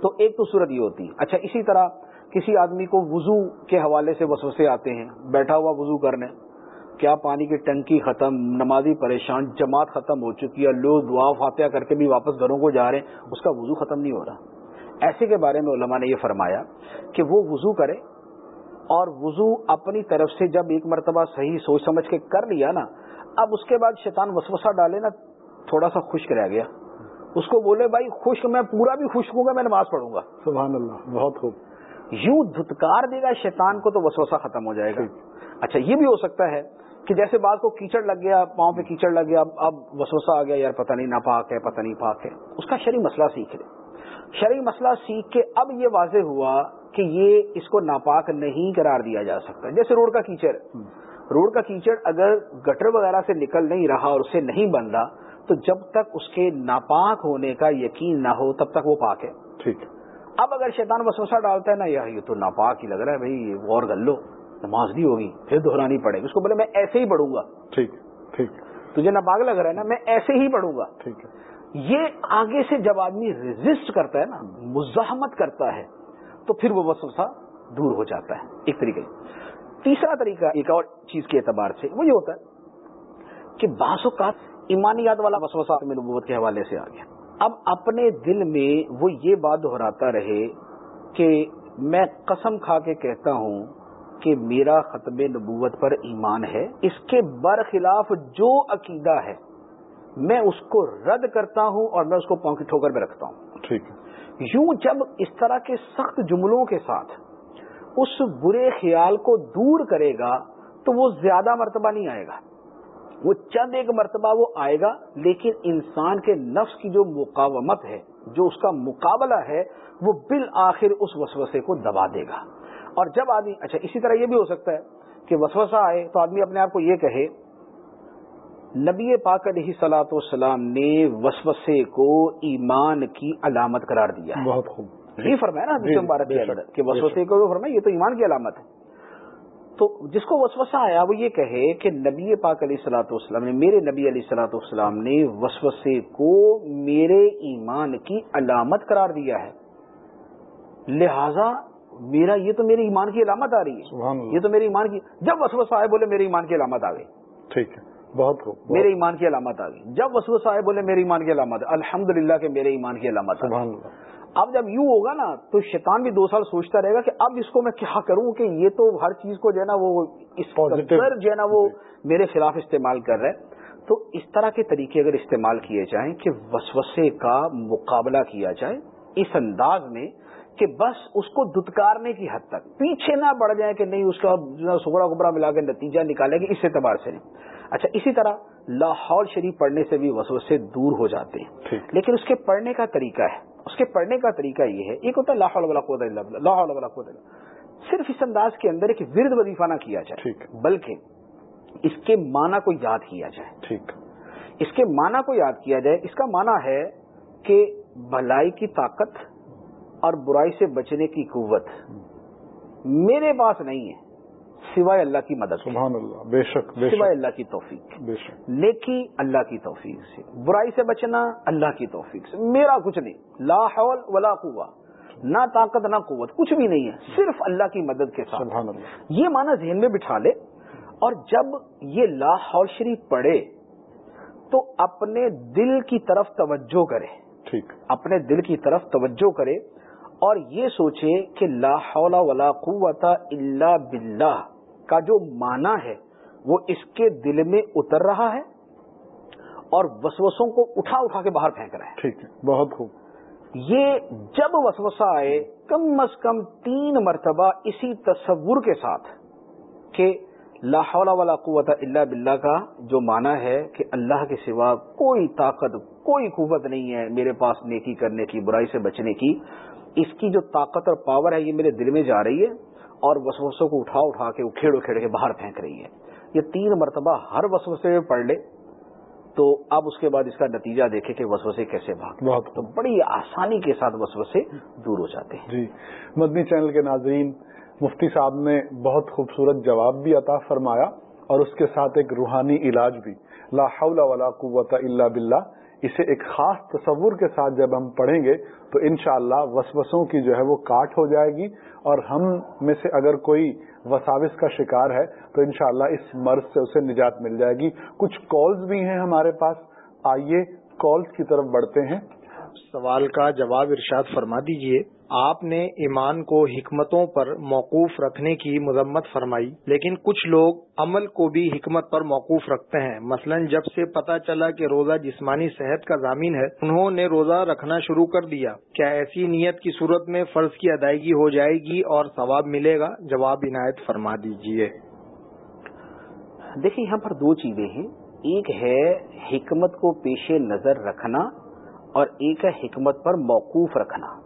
Speaker 2: تو ایک تو صورت یہ ہوتی اچھا اسی طرح کسی آدمی کو وضو کے حوالے سے وسوسے آتے ہیں بیٹھا ہوا وضو کرنے۔ کیا پانی کی ٹنکی ختم نمازی پریشان جماعت ختم ہو چکی ہے لوگ دعا فاتحہ کر کے بھی واپس گھروں کو جا رہے ہیں اس کا وضو ختم نہیں ہو رہا۔ ایسے کے بارے میں علماء نے یہ فرمایا کہ وہ وضو کرے اور وضو اپنی طرف سے جب ایک مرتبہ صحیح سوچ سمجھ کے کر لیا نا اب اس کے بعد شیطان وسوسہ ڈالے نا تھوڑا سا خشک رہ گیا۔ اس کو بولے بھائی خشک میں پورا بھی خشک ہوں گا میں نماز پڑھوں گا۔
Speaker 1: سبحان اللہ بہت خوب۔
Speaker 2: یوں دھتکار دے گا شیطان کو تو وسوسہ ختم ہو جائے گا۔ اچھا یہ بھی ہو سکتا ہے کہ جیسے بات کو کیچڑ لگ گیا پاؤں پہ کیچڑ لگ گیا اب وسوسہ آ گیا یار پتہ نہیں ناپاک ہے پتہ نہیں پاک ہے۔ اس کا شرعی مسئلہ سیکھ لے شرعی مسئلہ سیکھ کے اب یہ واضح ہوا کہ یہ اس کو ناپاک نہیں قرار دیا جا سکتا۔ جیسے روڈ کا کیچڑ۔ روڈ کا کیچڑ اگر گٹر وغیرہ سے نکل نہیں رہا اور اسے نہیں بن رہا تو جب تک اس کے ناپاک ہونے کا یقین نہ ہو تب تک وہ پاک ہے۔
Speaker 1: ٹھیک۔
Speaker 2: اب اگر شیطان وسوسہ ڈالتا ہے نا یہ تو ناپاک ہی لگ رہا ہے بھائی غور کر لو۔ نماز بھی ہوگی پھر دہرانی پڑے گی۔ اس کو بولے میں ایسے ہی پڑھوں گا۔
Speaker 1: ٹھیک ٹھیک۔
Speaker 2: تجھے ناپاک لگ رہا ہے نا میں ایسے ہی پڑھوں گا۔
Speaker 1: ٹھیک ہے۔
Speaker 2: یہ آگے سے جب آدمی ریزسٹ کرتا ہے نا مزاحمت کرتا ہے تو پھر وہ وسوسہ دور ہو جاتا ہے۔ ایک طریقے تیسرا طریقہ ایک اور چیز کے اعتبار سے وہ یہ ہوتا ہے کہ بعض اوقات ایمانیات والا وسوسہ میں نبوت کے حوالے سے آ گیا۔ اب اپنے دل میں وہ یہ بات دہراتا رہے کہ میں قسم کھا کے کہتا ہوں کہ میرا ختم نبوت پر ایمان ہے اس کے برخلاف جو عقیدہ ہے میں اس کو رد کرتا ہوں اور میں اس کو پاؤں کی ٹھوکر میں رکھتا ہوں۔
Speaker 1: ٹھیک
Speaker 2: یوں جب اس طرح کے سخت جملوں کے ساتھ اس برے خیال کو دور کرے گا تو وہ زیادہ مرتبہ نہیں آئے گا۔ وہ چند ایک مرتبہ وہ آئے گا لیکن انسان کے نفس کی جو مقاومت ہے جو اس کا مقابلہ ہے وہ بالآخر اس وسوسے کو دبا دے گا۔ اور جب آدمی اچھا اسی طرح یہ بھی ہو سکتا ہے کہ وسوسہ آئے تو آدمی اپنے آپ کو یہ کہے نبی پاک علیہ سلاۃ والسلام نے وسوسے کو ایمان کی علامت قرار دیا
Speaker 1: بہت خوب۔
Speaker 2: یہ فرمایا نا حدیث مبارک کے اندر کہ وسوسے کو فرمایا یہ تو ایمان کی علامت ہے۔ تو جس کو وسوسہ آیا وہ یہ کہے کہ نبی پاک علیہ سلاۃ والسلام نے میرے نبی علیہ سلاۃ والسلام نے وسوسے کو میرے ایمان کی علامت قرار دیا ہے۔ لہذا میرا یہ تو میرے ایمان کی علامت آ رہی ہے۔ یہ تو میرے ایمان کی جب وسوسہ آئے بولے میرے ایمان کی علامت آ گئی۔
Speaker 1: ٹھیک ہے۔ بہت خوب
Speaker 2: میرے ایمان کی علامت آ گئی۔ جب وسوسہ آئے بولے میرے ایمان کی علامت الحمد للہ کے میرے ایمان کی علامت اب جب یوں ہوگا نا تو شیطان بھی دو سال سوچتا رہے گا کہ اب اس کو میں کیا کروں کہ یہ تو ہر چیز کو جو ہے نا وہ اس جو ہے نا وہ میرے خلاف استعمال کر رہے تو اس طرح کے طریقے اگر استعمال کیے جائیں کہ وسوسے کا مقابلہ کیا جائے اس انداز میں کہ بس اس کو دتکارنے کی حد تک۔ پیچھے نہ بڑھ جائے کہ نہیں اس کا سگڑا گبرا ملا کے نتیجہ نکالے گی اس اعتبار سے نہیں۔ اچھا اسی طرح لاہور شریف پڑھنے سے بھی وسوسے دور ہو جاتے ہیں۔ لیکن اس کے پڑھنے کا طریقہ ہے۔ اس کے پڑھنے کا طریقہ یہ ہے ایک ہوتا ہے لاہور لاہور صرف اس انداز کے اندر ایک ورد وظیفہ نہ کیا جائے بلکہ اس کے معنی کو یاد کیا جائے۔
Speaker 1: ٹھیک۔
Speaker 2: اس کے معنی کو یاد کیا جائے اس کا معنی ہے کہ بھلائی کی طاقت اور برائی سے بچنے کی قوت۔ میرے پاس نہیں ہے سوائے اللہ کی مدد
Speaker 1: سبحان اللہ بے شک بے
Speaker 2: سوائے اللہ کی توفیق۔
Speaker 1: بے شک۔
Speaker 2: نیکی اللہ کی توفیق سے۔ برائی سے بچنا اللہ کی توفیق سے۔ میرا کچھ نہیں۔ لا حول ولا قوہ نہ طاقت نہ قوت کچھ بھی نہیں ہے۔ صرف اللہ کی مدد کے ساتھ۔
Speaker 1: سبحان اللہ۔
Speaker 2: یہ معنی ذہن میں بٹھا لے۔ اور جب یہ لا حول شریف پڑھے تو اپنے دل کی طرف توجہ کرے۔
Speaker 1: ٹھیک۔
Speaker 2: اپنے دل کی طرف توجہ کرے۔ اور یہ سوچے کہ لا حول ولا قوت الا باللہ کا جو معنی ہے وہ اس کے دل میں اتر رہا ہے اور وسوسوں کو اٹھا اٹھا کے باہر پھینک رہا ہے۔
Speaker 1: ٹھیک ہے بہت خوب۔
Speaker 2: یہ جب وسوسہ آئے کم از کم تین مرتبہ اسی تصور کے ساتھ کہ لا حول ولا قوت الا باللہ کا جو معنی ہے کہ اللہ کے سوا کوئی طاقت کوئی قوت نہیں ہے میرے پاس نیکی کرنے کی برائی سے بچنے کی اس کی جو طاقت اور پاور ہے یہ میرے دل میں جا رہی ہے اور وسوسوں کو اٹھا اٹھا کے اکھیڑ اکھیڑ کے باہر پھینک رہی ہے۔ یہ تین مرتبہ ہر وسوسے میں پڑھ لے۔ تو اب اس کے بعد اس کا نتیجہ دیکھے کہ وسوسے کیسے بھاگ
Speaker 1: بہت
Speaker 2: تو بڑی آسانی کے ساتھ وسوسے دور ہو جاتے ہیں۔
Speaker 1: جی۔ مدنی چینل کے ناظرین مفتی صاحب نے بہت خوبصورت جواب بھی عطا فرمایا اور اس کے ساتھ ایک روحانی علاج بھی۔ لا حول ولا قوت الا باللہ۔ اسے ایک خاص تصور کے ساتھ جب ہم پڑھیں گے تو انشاءاللہ اللہ وسوسوں کی جو ہے وہ کاٹ ہو جائے گی اور ہم میں سے اگر کوئی وساوس کا شکار ہے تو انشاءاللہ اس مرض سے اسے نجات مل جائے گی۔ کچھ کالز بھی ہیں ہمارے پاس۔ آئیے کالز کی طرف بڑھتے ہیں۔
Speaker 3: سوال کا جواب ارشاد فرما دیجیے۔ آپ نے ایمان کو حکمتوں پر موقوف رکھنے کی مذمت فرمائی، لیکن کچھ لوگ عمل کو بھی حکمت پر موقوف رکھتے ہیں۔ مثلا جب سے پتا چلا کہ روزہ جسمانی صحت کا ضامین ہے، انہوں نے روزہ رکھنا شروع کر دیا۔ کیا ایسی نیت کی صورت میں فرض کی ادائیگی ہو جائے گی اور ثواب ملے گا؟ جواب عنایت فرما دیجیے
Speaker 2: دیکھیں، یہاں پر دو چیزیں ہیں۔ ایک ہے حکمت کو پیش نظر رکھنا اور ایک ہے حکمت پر موقوف رکھنا۔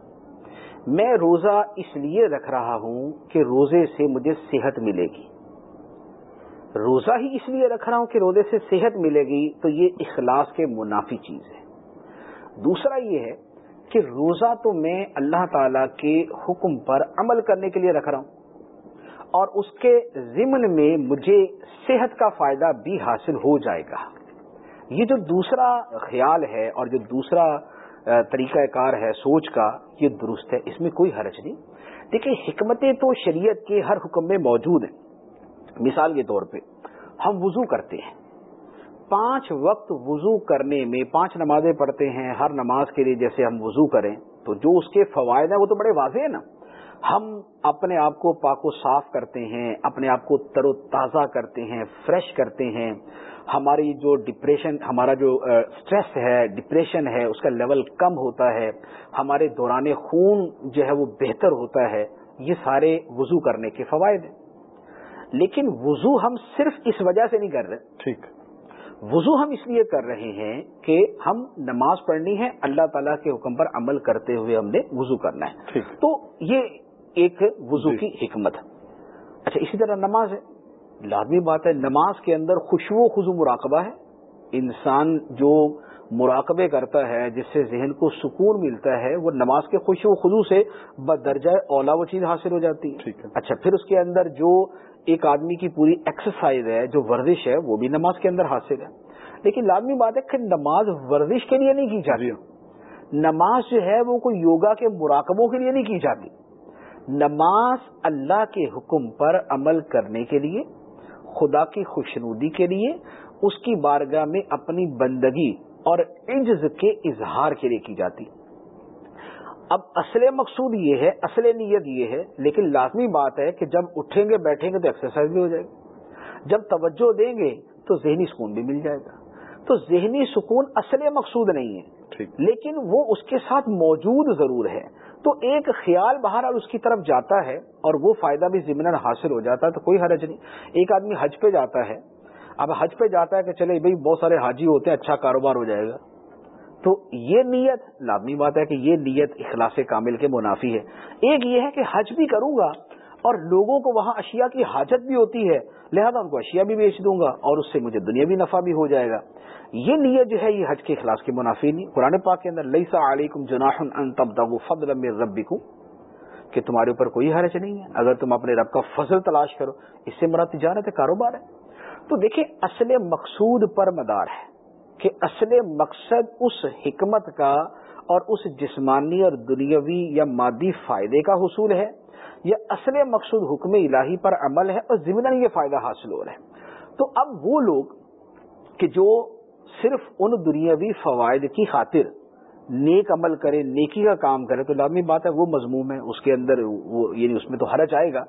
Speaker 2: میں روزہ اس لیے رکھ رہا ہوں کہ روزے سے مجھے صحت ملے گی۔ روزہ ہی اس لیے رکھ رہا ہوں کہ روزے سے صحت ملے گی تو یہ اخلاص کے منافی چیز ہے۔ دوسرا یہ ہے کہ روزہ تو میں اللہ تعالی کے حکم پر عمل کرنے کے لیے رکھ رہا ہوں اور اس کے ضمن میں مجھے صحت کا فائدہ بھی حاصل ہو جائے گا۔ یہ جو دوسرا خیال ہے اور جو دوسرا طریقہ کار ہے، سوچ کا یہ درست ہے، اس میں کوئی حرج نہیں۔ دیکھیں، حکمتیں تو شریعت کے ہر حکم میں موجود ہیں۔ مثال کے طور پہ، ہم وضو کرتے ہیں۔ پانچ وقت وضو کرنے میں، پانچ نمازیں پڑھتے ہیں، ہر نماز کے لیے جیسے ہم وضو کریں، تو جو اس کے فوائد ہیں، وہ تو بڑے واضح ہیں نا۔ ہم اپنے آپ کو پاک و صاف کرتے ہیں اپنے آپ کو تر و تازہ کرتے ہیں فریش کرتے ہیں۔ ہماری جو ڈپریشن ہمارا جو اسٹریس ہے ڈپریشن ہے اس کا لیول کم ہوتا ہے۔ ہمارے دوران خون جو ہے وہ بہتر ہوتا ہے۔ یہ سارے وضو کرنے کے فوائد ہیں۔ لیکن وضو ہم صرف اس وجہ سے نہیں کر رہے۔
Speaker 1: ٹھیک۔
Speaker 2: وضو ہم اس لیے کر رہے ہیں کہ ہم نماز پڑھنی ہے اللہ تعالیٰ کے حکم پر عمل کرتے ہوئے ہم نے وضو کرنا ہے۔ تو یہ ایک وضو کی حکمت۔ اچھا اسی طرح نماز ہے۔ لازمی بات ہے نماز کے اندر خوشبو خزو مراقبہ ہے۔ انسان جو مراقبے کرتا ہے جس سے ذہن کو سکون ملتا ہے وہ نماز کے خوشی و خزو سے بدرجہ اولا وہ چیز حاصل ہو جاتی ہے۔ اچھا پھر اس کے اندر جو ایک آدمی کی پوری ایکسرسائز ہے جو ورزش ہے وہ بھی نماز کے اندر حاصل ہے۔ لیکن لازمی بات ہے کہ نماز ورزش کے لیے نہیں کی جاتی۔ نماز جو ہے وہ کوئی یوگا کے مراقبوں کے لیے نہیں کی جاتی۔ نماز اللہ کے حکم پر عمل کرنے کے لیے خدا کی خوشنودی کے لیے اس کی بارگاہ میں اپنی بندگی اور عجز کے اظہار کے لیے کی جاتی۔ اب اصل مقصود یہ ہے اصل نیت یہ ہے لیکن لازمی بات ہے کہ جب اٹھیں گے بیٹھیں گے تو ایکسرسائز بھی ہو جائے گی۔ جب توجہ دیں گے تو ذہنی سکون بھی مل جائے گا۔ تو ذہنی سکون اصل مقصود نہیں ہے۔ لیکن وہ اس کے ساتھ موجود ضرور ہے۔ تو ایک خیال باہر اور اس کی طرف جاتا ہے اور وہ فائدہ بھی ضمن حاصل ہو جاتا ہے، تو کوئی حرج نہیں۔ ایک آدمی حج پہ جاتا ہے، اب حج پہ جاتا ہے کہ چلے بھائی بہت سارے حاجی ہوتے ہیں اچھا کاروبار ہو جائے گا۔ تو یہ نیت، لازمی بات ہے کہ یہ نیت اخلاص کامل کے منافی ہے۔ ایک یہ ہے کہ حج بھی کروں گا اور لوگوں کو وہاں اشیاء کی حاجت بھی ہوتی ہے، لہذا ان کو اشیاء بھی بیچ دوں گا اور اس سے مجھے دنیا بھی نفع بھی ہو جائے گا۔ یہ نیت جو ہے، یہ حج کے اخلاص کے منافی نہیں۔ قرآن پاک کے اندر لئیسا علیکم جناح ان تبدغوا فضلا من ربکم کہ تمہارے اوپر کوئی حرج نہیں ہے۔ اگر تم اپنے رب کا فضل تلاش کرو، اس سے مراد تجارت ہے، کاروبار ہے۔ تو دیکھیں، اصل مقصود پر مدار ہے کہ اصل مقصد اس حکمت کا اور اس جسمانی اور دنیاوی یا مادی فائدے کا حصول ہے۔ یا اصل مقصود حکم الہی پر عمل ہے اور ضمن یہ فائدہ حاصل ہو رہا ہے۔ تو اب وہ لوگ کہ جو صرف ان دنیاوی فوائد کی خاطر نیک عمل کرے، نیکی کا کام کرے، تو لازمی بات ہے وہ مضموم ہے، اس کے اندر وہ یعنی اس میں تو حرج آئے گا۔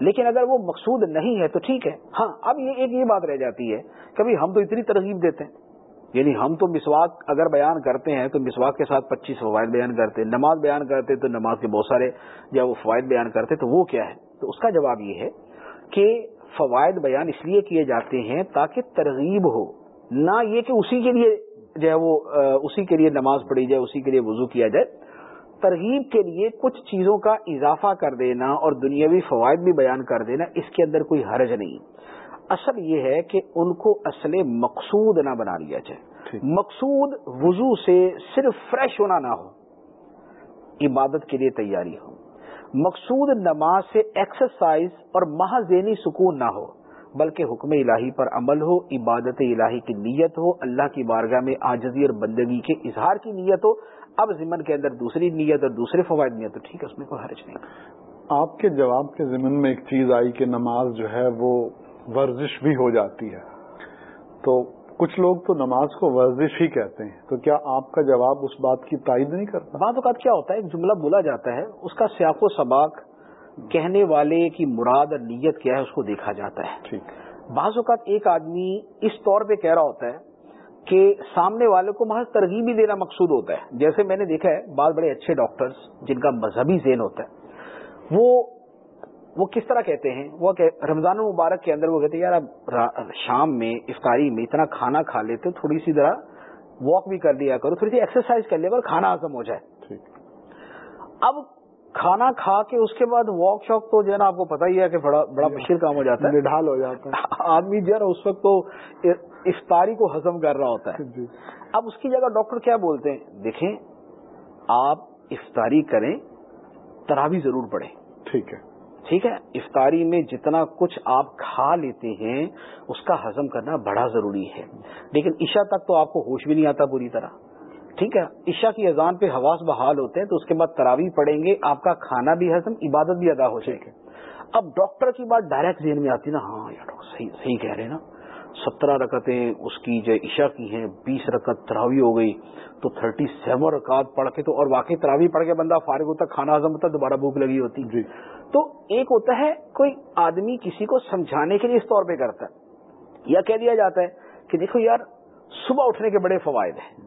Speaker 2: لیکن اگر وہ مقصود نہیں ہے تو ٹھیک ہے۔ ہاں اب یہ ایک یہ بات رہ جاتی ہے کبھی ہم تو اتنی ترغیب دیتے ہیں۔ یعنی ہم تو مسواک اگر بیان کرتے ہیں تو مسواک کے ساتھ پچیس فوائد بیان کرتے ہیں نماز بیان کرتے تو نماز کے بہت سارے جب وہ فوائد بیان کرتے تو وہ کیا ہے؟ تو اس کا جواب یہ ہے کہ فوائد بیان اس لیے کیے جاتے ہیں تاکہ ترغیب ہو، نہ یہ کہ اسی کے لیے جو ہے وہ اسی کے لیے نماز پڑھی جائے، اسی کے لیے وضو کیا جائے۔ ترغیب کے لیے کچھ چیزوں کا اضافہ کر دینا اور دنیاوی فوائد بھی بیان کر دینا اس کے اندر کوئی حرج نہیں۔ اصل یہ ہے کہ ان کو اصل مقصود نہ بنا لیا جائے۔ مقصود وضو سے صرف فریش ہونا نہ ہو عبادت کے لیے تیاری ہو۔ مقصود نماز سے ایکسرسائز اور ذہنی سکون نہ ہو بلکہ حکم الہی پر عمل ہو عبادت الہی کی نیت ہو اللہ کی بارگاہ میں آجزی اور بندگی کے اظہار کی نیت ہو۔ اب ضمن کے اندر دوسری نیت اور دوسرے فوائد نیت تو ٹھیک ہے اس میں کوئی حرج نہیں۔
Speaker 1: آپ کے جواب کے ضمن میں ایک چیز آئی کہ نماز جو ہے وہ ورزش بھی ہو جاتی ہے۔ تو کچھ لوگ تو نماز کو ورزش ہی کہتے ہیں۔ تو کیا آپ کا جواب اس بات کی تائید نہیں کرتا؟
Speaker 2: بعض اوقات کیا ہوتا ہے ایک جملہ بولا جاتا ہے اس کا سیاق و سباق کہنے والے کی مراد اور نیت کیا ہے اس کو دیکھا جاتا ہے۔
Speaker 1: ٹھیک۔
Speaker 2: بعض اوقات ایک آدمی اس طور پہ کہہ رہا ہوتا ہے کہ سامنے والے کو محض ترغیب ہی دینا مقصود ہوتا ہے۔ جیسے میں نے دیکھا ہے بعض بڑے اچھے ڈاکٹرز جن کا مذہبی ذہن ہوتا ہے وہ وہ کس طرح کہتے ہیں؟ وہ رمضان المبارک کے اندر وہ کہتے ہیں یار اب شام میں افطاری میں اتنا کھانا کھا لیتے تھوڑی سی ذرا واک بھی کر لیا کرو تھوڑی سی ایکسرسائز کر لیا کرو کھانا ہزم ہو جائے۔ اب کھانا کھا کے اس کے بعد واک شاک تو جو ہے نا آپ کو پتا ہی ہے کہ بڑا بڑا مشکل کام ہو جاتا ہے۔
Speaker 1: ڈھال ہو جاتا ہے۔
Speaker 2: آدمی جو ہے نا اس وقت تو افطاری کو ہزم کر رہا ہوتا ہے۔
Speaker 1: جی۔
Speaker 2: اب اس کی جگہ ڈاکٹر کیا بولتے ہیں؟ دیکھیں آپ افطاری کریں تراوی ضرور پڑھیں۔
Speaker 1: ٹھیک ہے۔
Speaker 2: ٹھیک ہے؟ افطاری میں جتنا کچھ آپ کھا لیتے ہیں، اس کا ہضم کرنا بڑا ضروری ہے۔ لیکن عشاء تک تو آپ کو ہوش بھی نہیں آتا پوری طرح۔ ٹھیک ہے؟ عشاء کی اذان پہ حواس بحال ہوتے ہیں تو اس کے بعد تراوی پڑیں گے، آپ کا کھانا بھی ہزم عبادت بھی ادا ہو جائے گی۔ اب ڈاکٹر کی بات ڈائریکٹ ذہن میں آتی نا ہاں یار ڈاکٹر صحیح صحیح کہہ رہے ہیں نا۔ سترہ رکتیں اس کی جو عشاء کی ہیں بیس رکت تراوی ہو گئی تو تھرٹی سیون رکعت پڑھ کے تو اور واقعی تراوی پڑھ کے بندہ فارغ ہوتا کھانا ہزم ہوتا دوبارہ بھوک لگی ہوتی۔
Speaker 1: جی۔
Speaker 2: تو ایک ہوتا ہے کوئی آدمی کسی کو سمجھانے کے لیے اس طور پہ کرتا ہے یا کہہ دیا جاتا ہے کہ دیکھو یار صبح اٹھنے کے بڑے فوائد ہیں۔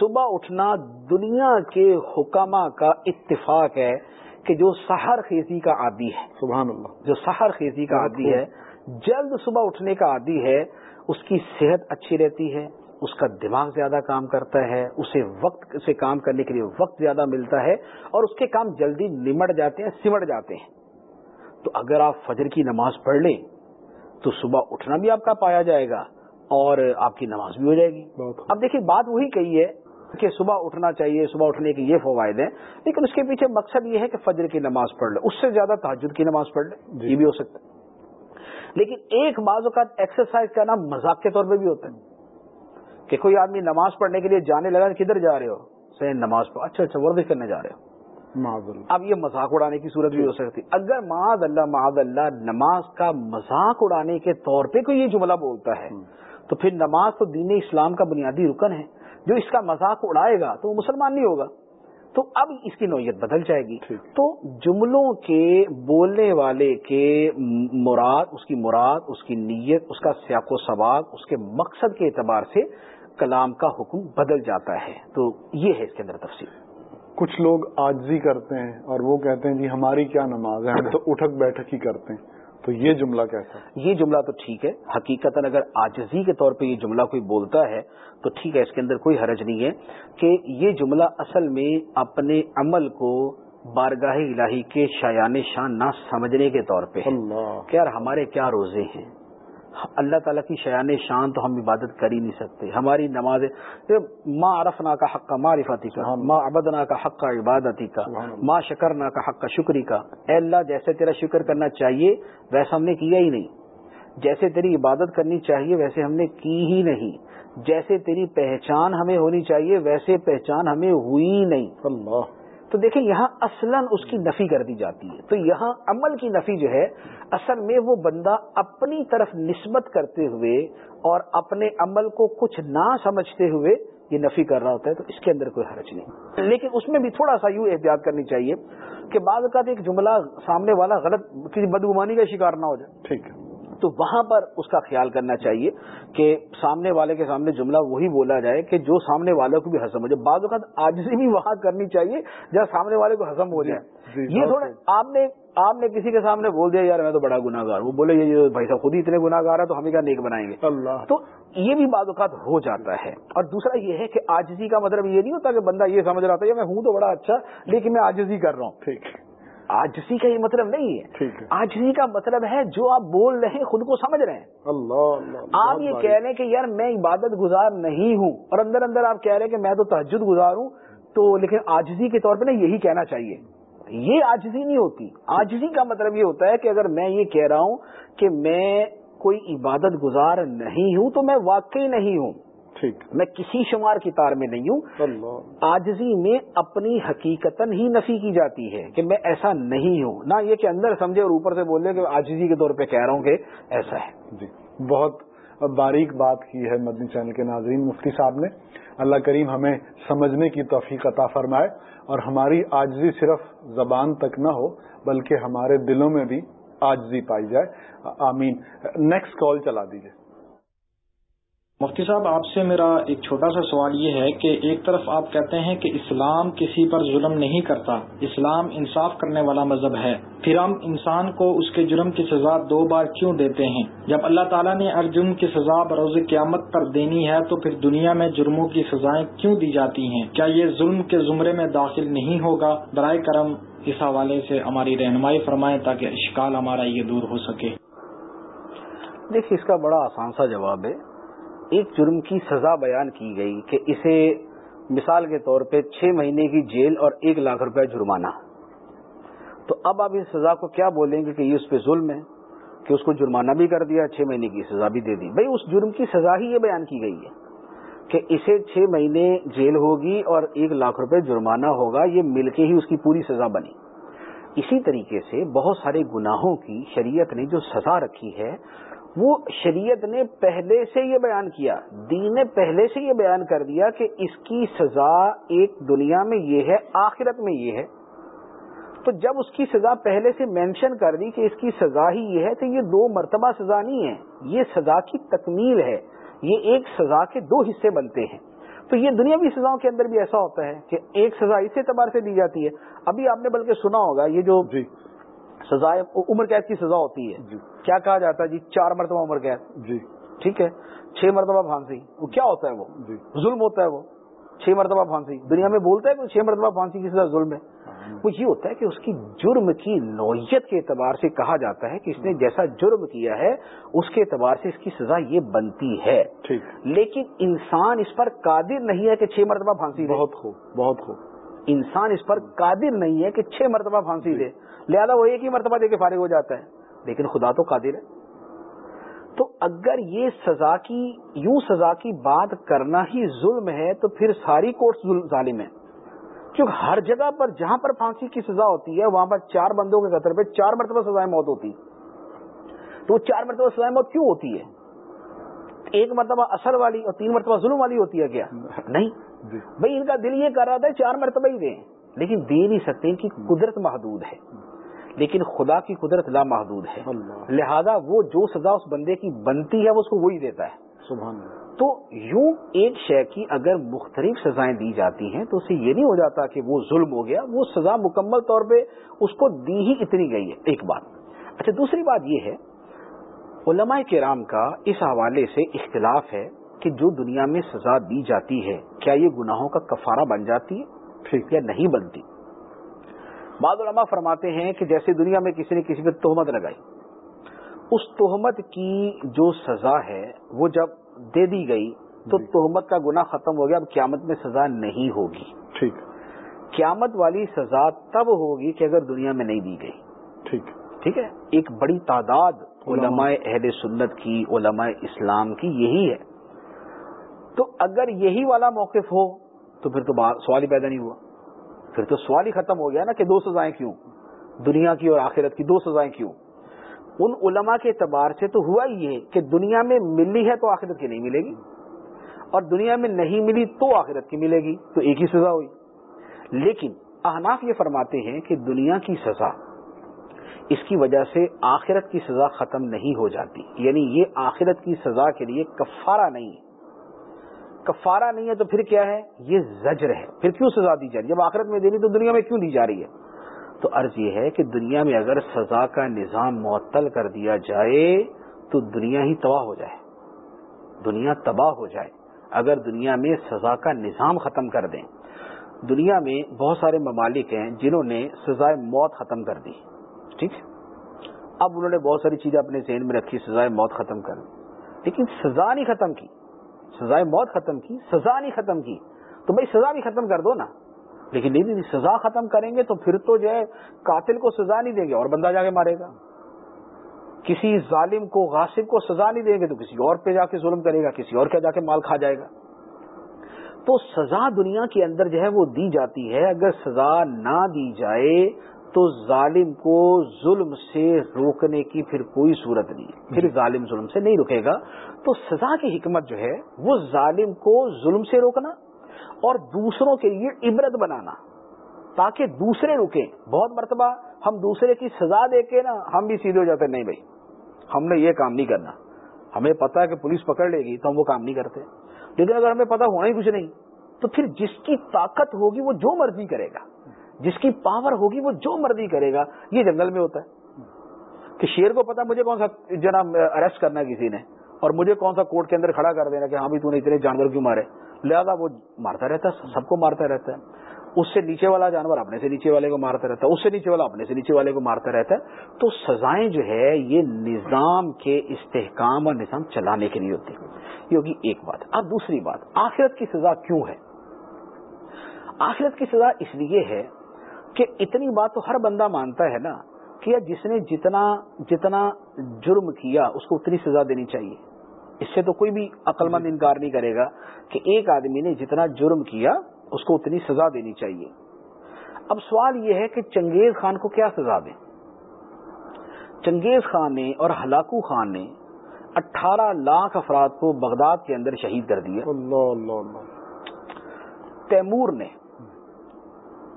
Speaker 2: صبح اٹھنا دنیا کے حکامہ کا اتفاق ہے کہ جو سحر خیزی کا عادی ہے۔
Speaker 1: سبحان اللہ۔
Speaker 2: جو سحر خیزی کا عادی ہے جلد صبح اٹھنے کا عادی ہے اس کی صحت اچھی رہتی ہے اس کا دماغ زیادہ کام کرتا ہے اسے وقت سے کام کرنے کے لیے وقت زیادہ ملتا ہے اور اس کے کام جلدی نمٹ جاتے ہیں سمٹ جاتے ہیں۔ تو اگر آپ فجر کی نماز پڑھ لیں تو صبح اٹھنا بھی آپ کا پایا جائے گا اور آپ کی نماز بھی ہو جائے گی۔ اب دیکھیے بات وہی کہی ہے کہ صبح اٹھنا چاہیے صبح اٹھنے کے یہ فوائد ہیں لیکن اس کے پیچھے مقصد یہ ہے کہ فجر کی نماز پڑھ لے اس سے زیادہ تحجد کی نماز پڑھ لے
Speaker 1: جی۔
Speaker 2: یہ بھی ہو سکتا ہے۔ لیکن ایک بعض اوقات ایکسرسائز کرنا مذاق کے طور پہ بھی ہوتا ہے کہ کوئی آدمی نماز پڑھنے کے لیے جانے لگا کدھر جا رہے ہو؟ سہ نماز پڑھ اچھا اچھا ورزش کرنے جا رہے ہو۔ اب یہ مذاق اڑانے کی صورت بھی ہو سکتی۔ اگر معاذ اللہ معاذ اللہ نماز کا مذاق اڑانے کے طور پہ کوئی یہ جملہ بولتا ہے تو پھر نماز تو دین اسلام کا بنیادی رکن ہے۔ جو اس کا مذاق اڑائے گا تو وہ مسلمان نہیں ہوگا۔ تو اب اس کی نوعیت بدل جائے گی۔ تو جملوں کے بولنے والے کے مراد اس کی مراد اس کی نیت اس کا سیاق و سباق اس کے مقصد کے اعتبار سے کلام کا حکم بدل جاتا ہے۔ تو یہ ہے اس کے اندر تفصیل۔
Speaker 1: کچھ لوگ آجزی کرتے ہیں اور وہ کہتے ہیں جی ہماری کیا نماز ہے؟ ہم تو اٹھک بیٹھک ہی کرتے ہیں۔ تو یہ جملہ کیسا
Speaker 2: یہ جملہ تو ٹھیک ہے۔ حقیقت اگر آجزی کے طور پہ یہ جملہ کوئی بولتا ہے تو ٹھیک ہے اس کے اندر کوئی حرج نہیں ہے کہ یہ جملہ اصل میں اپنے عمل کو بارگاہ الہی کے شایان شان نہ سمجھنے کے طور پہ کہ یار ہمارے کیا روزے ہیں؟ اللہ تعالیٰ کی شیان شان تو ہم عبادت کر ہی نہیں سکتے۔ ہماری نماز ماں عرفنا کا حق کا معرفتی کا ماں ابدنا کا حق کا عبادتی کا۔ ماں شکرنا کا حق کا شکری کا۔ اے اللہ جیسے تیرا شکر کرنا چاہیے ویسا ہم نے کیا ہی نہیں۔ جیسے تیری عبادت کرنی چاہیے ویسے ہم نے کی ہی نہیں۔ جیسے تیری پہچان ہمیں ہونی چاہیے ویسے پہچان ہمیں ہوئی ہی نہیں۔
Speaker 1: اللہ۔
Speaker 2: تو دیکھیں یہاں اصلاً اس کی نفی کر دی جاتی ہے۔ تو یہاں عمل کی نفی جو ہے، اصل میں وہ بندہ اپنی طرف نسبت کرتے ہوئے اور اپنے عمل کو کچھ نہ سمجھتے ہوئے یہ نفی کر رہا ہوتا ہے، تو اس کے اندر کوئی حرج نہیں۔ لیکن اس میں بھی تھوڑا سا یوں احتیاط کرنی چاہیے کہ بعض اوقات ایک جملہ سامنے والا غلط، کسی بدگمانی کا شکار نہ ہو جائے۔
Speaker 1: ٹھیک ہے۔
Speaker 2: تو وہاں پر اس کا خیال کرنا چاہیے کہ سامنے والے کے سامنے جملہ وہی بولا جائے کہ جو سامنے والے کو بھی ہزم ہو جائے بعض اوقات آجزی بھی وہاں کرنی چاہیے جہاں سامنے والے کو ہزم ہو جائے۔
Speaker 1: جی،
Speaker 2: یہ
Speaker 1: بہت
Speaker 2: تھوڑا آپ نے آپ نے کسی کے سامنے بول دیا یار میں تو بڑا گناہ گار ہوں۔ وہ بولے یہ یہ بھائی صاحب خود ہی اتنے گناہ گار ہے تو ہمیں کیا نیک بنائیں گے؟
Speaker 1: اللہ۔
Speaker 2: تو یہ بھی بعض اوقات ہو جاتا ہے۔ اور دوسرا یہ ہے کہ آجزی کا مطلب یہ نہیں ہوتا کہ بندہ یہ سمجھ رہا تھا میں ہوں تو بڑا اچھا لیکن میں آجزی کر رہا ہوں۔
Speaker 1: ٹھیک۔
Speaker 2: آجزی کا یہ مطلب نہیں ہے۔ آجزی کا مطلب ہے جو آپ بول رہے ہیں خود کو سمجھ رہے ہیں۔
Speaker 1: اللہ
Speaker 2: آپ یہ کہہ رہے ہیں کہ یار میں عبادت گزار نہیں ہوں اور اندر اندر آپ کہہ رہے ہیں کہ میں تو تحجد گزار ہوں تو لیکن آجزی کے طور پہ نا یہی کہنا چاہیے۔ یہ آجزی نہیں ہوتی۔ آجزی کا مطلب یہ ہوتا ہے کہ اگر میں یہ کہہ رہا ہوں کہ میں کوئی عبادت گزار نہیں ہوں تو میں واقعی نہیں ہوں۔ میں کسی شمار کی تار میں نہیں ہوں۔ آجزی میں اپنی حقیقت ہی نفی کی جاتی ہے کہ میں ایسا نہیں ہوں۔ نہ یہ کہ اندر سمجھے اور اوپر سے بولے کہ آجزی کے طور پہ کہہ رہا ہوں کہ ایسا ہے۔
Speaker 1: جی۔ بہت باریک بات کی ہے مدنی چینل کے ناظرین مفتی صاحب نے۔ اللہ کریم ہمیں سمجھنے کی توفیق عطا فرمائے اور ہماری آجزی صرف زبان تک نہ ہو بلکہ ہمارے دلوں میں بھی آجزی پائی جائے۔ آمین۔ نیکسٹ کال چلا دیجیے
Speaker 4: مفتی صاحب، آپ سے میرا ایک چھوٹا سا سوال یہ ہے کہ ایک طرف آپ کہتے ہیں کہ اسلام کسی پر ظلم نہیں کرتا، اسلام انصاف کرنے والا مذہب ہے، پھر ہم انسان کو اس کے جرم کی سزا دو بار کیوں دیتے ہیں؟ جب اللہ تعالیٰ نے ہر جرم کی سزا بروز قیامت پر دینی ہے تو پھر دنیا میں جرموں کی سزائیں کیوں دی جاتی ہیں؟ کیا یہ ظلم کے زمرے میں داخل نہیں ہوگا؟ برائے کرم اس حوالے سے ہماری رہنمائی فرمائیں تاکہ اشکال ہمارا یہ دور ہو سکے۔
Speaker 2: دیکھیے، اس کا بڑا آسان سا جواب ہے۔ ایک جرم کی سزا بیان کی گئی کہ اسے مثال کے طور پہ چھ مہینے کی جیل اور ایک لاکھ روپے جرمانہ۔ تو اب آپ اس سزا کو کیا بولیں گے کہ یہ اس پہ ظلم ہے کہ اس کو جرمانہ بھی کر دیا، چھ مہینے کی سزا بھی دے دی۔ بھائی، اس جرم کی سزا ہی یہ بیان کی گئی ہے کہ اسے چھ مہینے جیل ہوگی اور ایک لاکھ روپے جرمانہ ہوگا، یہ مل کے ہی اس کی پوری سزا بنی۔ اسی طریقے سے بہت سارے گناہوں کی شریعت نے جو سزا رکھی ہے وہ شریعت نے پہلے سے یہ بیان کیا، دین نے پہلے سے یہ بیان کر دیا کہ اس کی سزا ایک دنیا میں یہ ہے، آخرت میں یہ ہے۔ تو جب اس کی سزا پہلے سے مینشن کر دی کہ اس کی سزا ہی یہ ہے، تو یہ دو مرتبہ سزا نہیں ہے۔ یہ سزا کی تکمیل ہے۔ یہ ایک سزا کے دو حصے بنتے ہیں۔ تو یہ دنیاوی سزاؤں کے اندر بھی ایسا ہوتا ہے کہ ایک سزا اس اعتبار سے دی جاتی ہے۔ ابھی آپ نے بلکہ سنا ہوگا، یہ جو جی۔ جی سزا عمر قید کی سزا ہوتی ہے۔ جی۔ کیا کہا جاتا ہے؟ جی چار مرتبہ عمر قید۔ جی۔ ٹھیک ہے۔ چھ مرتبہ پھانسی۔ وہ کیا ہوتا ہے وہ؟ جی۔ ظلم ہوتا ہے وہ۔ چھ مرتبہ پھانسی۔ دنیا میں بولتا ہے کہ چھ مرتبہ پھانسی کی سزا ظلم ہے۔ ہاں۔ وہ یہ ہوتا ہے کہ اس کی جرم کی نوعیت کے اعتبار سے کہا جاتا ہے کہ اس نے جیسا جرم کیا ہے اس کے اعتبار سے اس کی سزا یہ بنتی ہے۔ لیکن انسان اس پر قادر نہیں ہے کہ چھ مرتبہ پھانسی بہت خوب بہت خوب۔ انسان اس پر قادر نہیں ہے کہ چھ مرتبہ پھانسی دے۔ لہذا وہ ایک ہی مرتبہ دے کے فارغ ہو جاتا ہے۔ لیکن خدا تو قادر ہے۔ تو اگر یہ سزا کی، یوں سزا کی بات کرنا ہی ظلم ہے، تو پھر ساری کوٹس ظالم ہے کیونکہ ہر جگہ پر جہاں پر پھانسی کی سزا ہوتی ہے، وہاں پر چار بندوں کے قطر پہ چار مرتبہ سزائے موت ہوتی تو وہ چار مرتبہ سزائے موت کیوں ہوتی ہے؟ ایک مرتبہ اثر والی اور تین مرتبہ ظلم والی ہوتی ہے کیا؟ نہیں۔ جی۔ بھائی ان کا دل یہ کر رہا تھا چار مرتبہ ہی دیں لیکن دے نہیں سکتے ان کی قدرت محدود ہے۔ لیکن خدا کی قدرت لا محدود ہے لہذا وہ جو سزا اس بندے کی بنتی ہے وہ اس کو وہی دیتا ہے۔ سبحان تو یوں ایک شے کی اگر مختلف سزائیں دی جاتی ہیں تو اسے یہ نہیں ہو جاتا کہ وہ ظلم ہو گیا وہ سزا مکمل طور پہ اس کو دی ہی اتنی گئی ہے۔ ایک بات۔ اچھا دوسری بات یہ ہے علماء کرام کا اس حوالے سے اختلاف ہے۔ کہ جو دنیا میں سزا دی جاتی ہے کیا یہ گناہوں کا کفارہ بن جاتی ہے؟ یا نہیں بنتی؟ بعض علماء فرماتے ہیں کہ جیسے دنیا میں کسی نے کسی پہ تہمت لگائی اس تہمت کی جو سزا ہے وہ جب دے دی گئی تو جی۔ تہمت کا گناہ ختم ہو گیا اب قیامت میں سزا نہیں ہوگی۔ ٹھیک۔ قیامت والی سزا تب ہوگی کہ اگر دنیا میں نہیں دی گئی۔ ٹھیک۔ ٹھیک ہے؟ ایک بڑی تعداد علماء اہل سنت کی علماء اسلام کی یہی ہے۔ تو اگر یہی والا موقف ہو تو پھر تو سوال ہی پیدا نہیں ہوا۔ پھر تو سوال ہی ختم ہو گیا نا کہ دو سزائیں کیوں؟ دنیا کی اور آخرت کی دو سزائیں کیوں؟ ان علماء کے اعتبار سے تو ہوا ہی کہ دنیا میں ملی ہے تو آخرت کی نہیں ملے گی۔ اور دنیا میں نہیں ملی تو آخرت کی ملے گی۔ تو ایک ہی سزا ہوئی۔ لیکن احناف یہ فرماتے ہیں کہ دنیا کی سزا اس کی وجہ سے آخرت کی سزا ختم نہیں ہو جاتی۔ یعنی یہ آخرت کی سزا کے لیے کفارہ نہیں ہے۔ کفارہ نہیں ہے تو پھر کیا ہے؟ یہ زجر ہے۔ پھر کیوں سزا دی جا رہی ہے؟ جب آخرت میں دینی تو دنیا میں کیوں دی جا رہی ہے؟ تو عرض یہ ہے کہ دنیا میں اگر سزا کا نظام معطل کر دیا جائے تو دنیا ہی تباہ ہو جائے۔ دنیا تباہ ہو جائے۔ اگر دنیا میں سزا کا نظام ختم کر دیں۔ دنیا میں بہت سارے ممالک ہیں جنہوں نے سزائے موت ختم کر دی۔ ٹھیک ہے؟ اب انہوں نے بہت ساری چیزیں اپنے ذہن میں رکھی، سزائے موت ختم کر لیکن سزا نہیں ختم کی۔ سزائے موت ختم کی، سزا نہیں ختم کی۔ تو بھائی سزا بھی ختم کر دو نا۔ لیکن نہیں نہیں سزا ختم کریں گے تو پھر تو جو ہے قاتل کو سزا نہیں دیں گے، اور بندہ جا کے مارے گا۔ کسی ظالم کو، غاصب کو سزا نہیں دیں گے تو کسی اور پہ جا کے ظلم کرے گا، کسی اور کا جا کے مال کھا جائے گا۔ تو سزا دنیا کے اندر جو ہے وہ دی جاتی ہے، اگر سزا نہ دی جائے تو ظالم کو ظلم سے روکنے کی پھر کوئی صورت نہیں پھر ظالم ظلم سے نہیں رکے گا۔ تو سزا کی حکمت جو ہے وہ ظالم کو ظلم سے روکنا اور دوسروں کے لیے عبرت بنانا۔ تاکہ دوسرے رکیں۔ بہت مرتبہ ہم دوسرے کی سزا دے کے نا ہم بھی سیدھے ہو جاتے نہیں بھائی ہم نے یہ کام نہیں کرنا۔ ہمیں پتا ہے کہ پولیس پکڑ لے گی تو ہم وہ کام نہیں کرتے۔ لیکن اگر ہمیں پتا ہونا ہی کچھ نہیں تو پھر جس کی طاقت ہوگی وہ جو مرضی کرے گا۔ جس کی پاور ہوگی وہ جو مرضی کرے گا، یہ جنگل میں ہوتا ہے۔ کہ شیر کو پتا مجھے کون سا جناب اریسٹ کرنا ہے کسی نے، اور مجھے کون سا کوٹ کے اندر کھڑا کر دینا کہ ہاں بھی تو نے اتنے جانور کیوں مارے؟ لہذا وہ مارتا رہتا ہے، سب کو مارتا رہتا ہے۔ اس سے نیچے والا جانور اپنے سے نیچے والے کو مارتا رہتا ہے، اس سے نیچے والا اپنے سے نیچے والے کو مارتا رہتا ہے۔ تو سزائیں جو ہے، یہ نظام کے استحکام اور نظام چلانے کے لیے ہوتی یہ ہوگی ایک بات۔ اب دوسری بات، آخرت کی سزا کیوں ہے؟ آخرت کی سزا اس لیے ہے کہ اتنی بات تو ہر بندہ مانتا ہے نا کہ جس نے جتنا جتنا جرم کیا اس کو اتنی سزا دینی چاہیے۔ اس سے تو کوئی بھی عقل مند انکار نہیں کرے گا کہ ایک آدمی نے جتنا جرم کیا اس کو اتنی سزا دینی چاہیے۔ اب سوال یہ ہے کہ چنگیز خان کو کیا سزا دیں؟ چنگیز خان نے اور ہلاکو خان نے اٹھارہ لاکھ افراد کو بغداد کے اندر شہید کر دیا۔ تیمور نے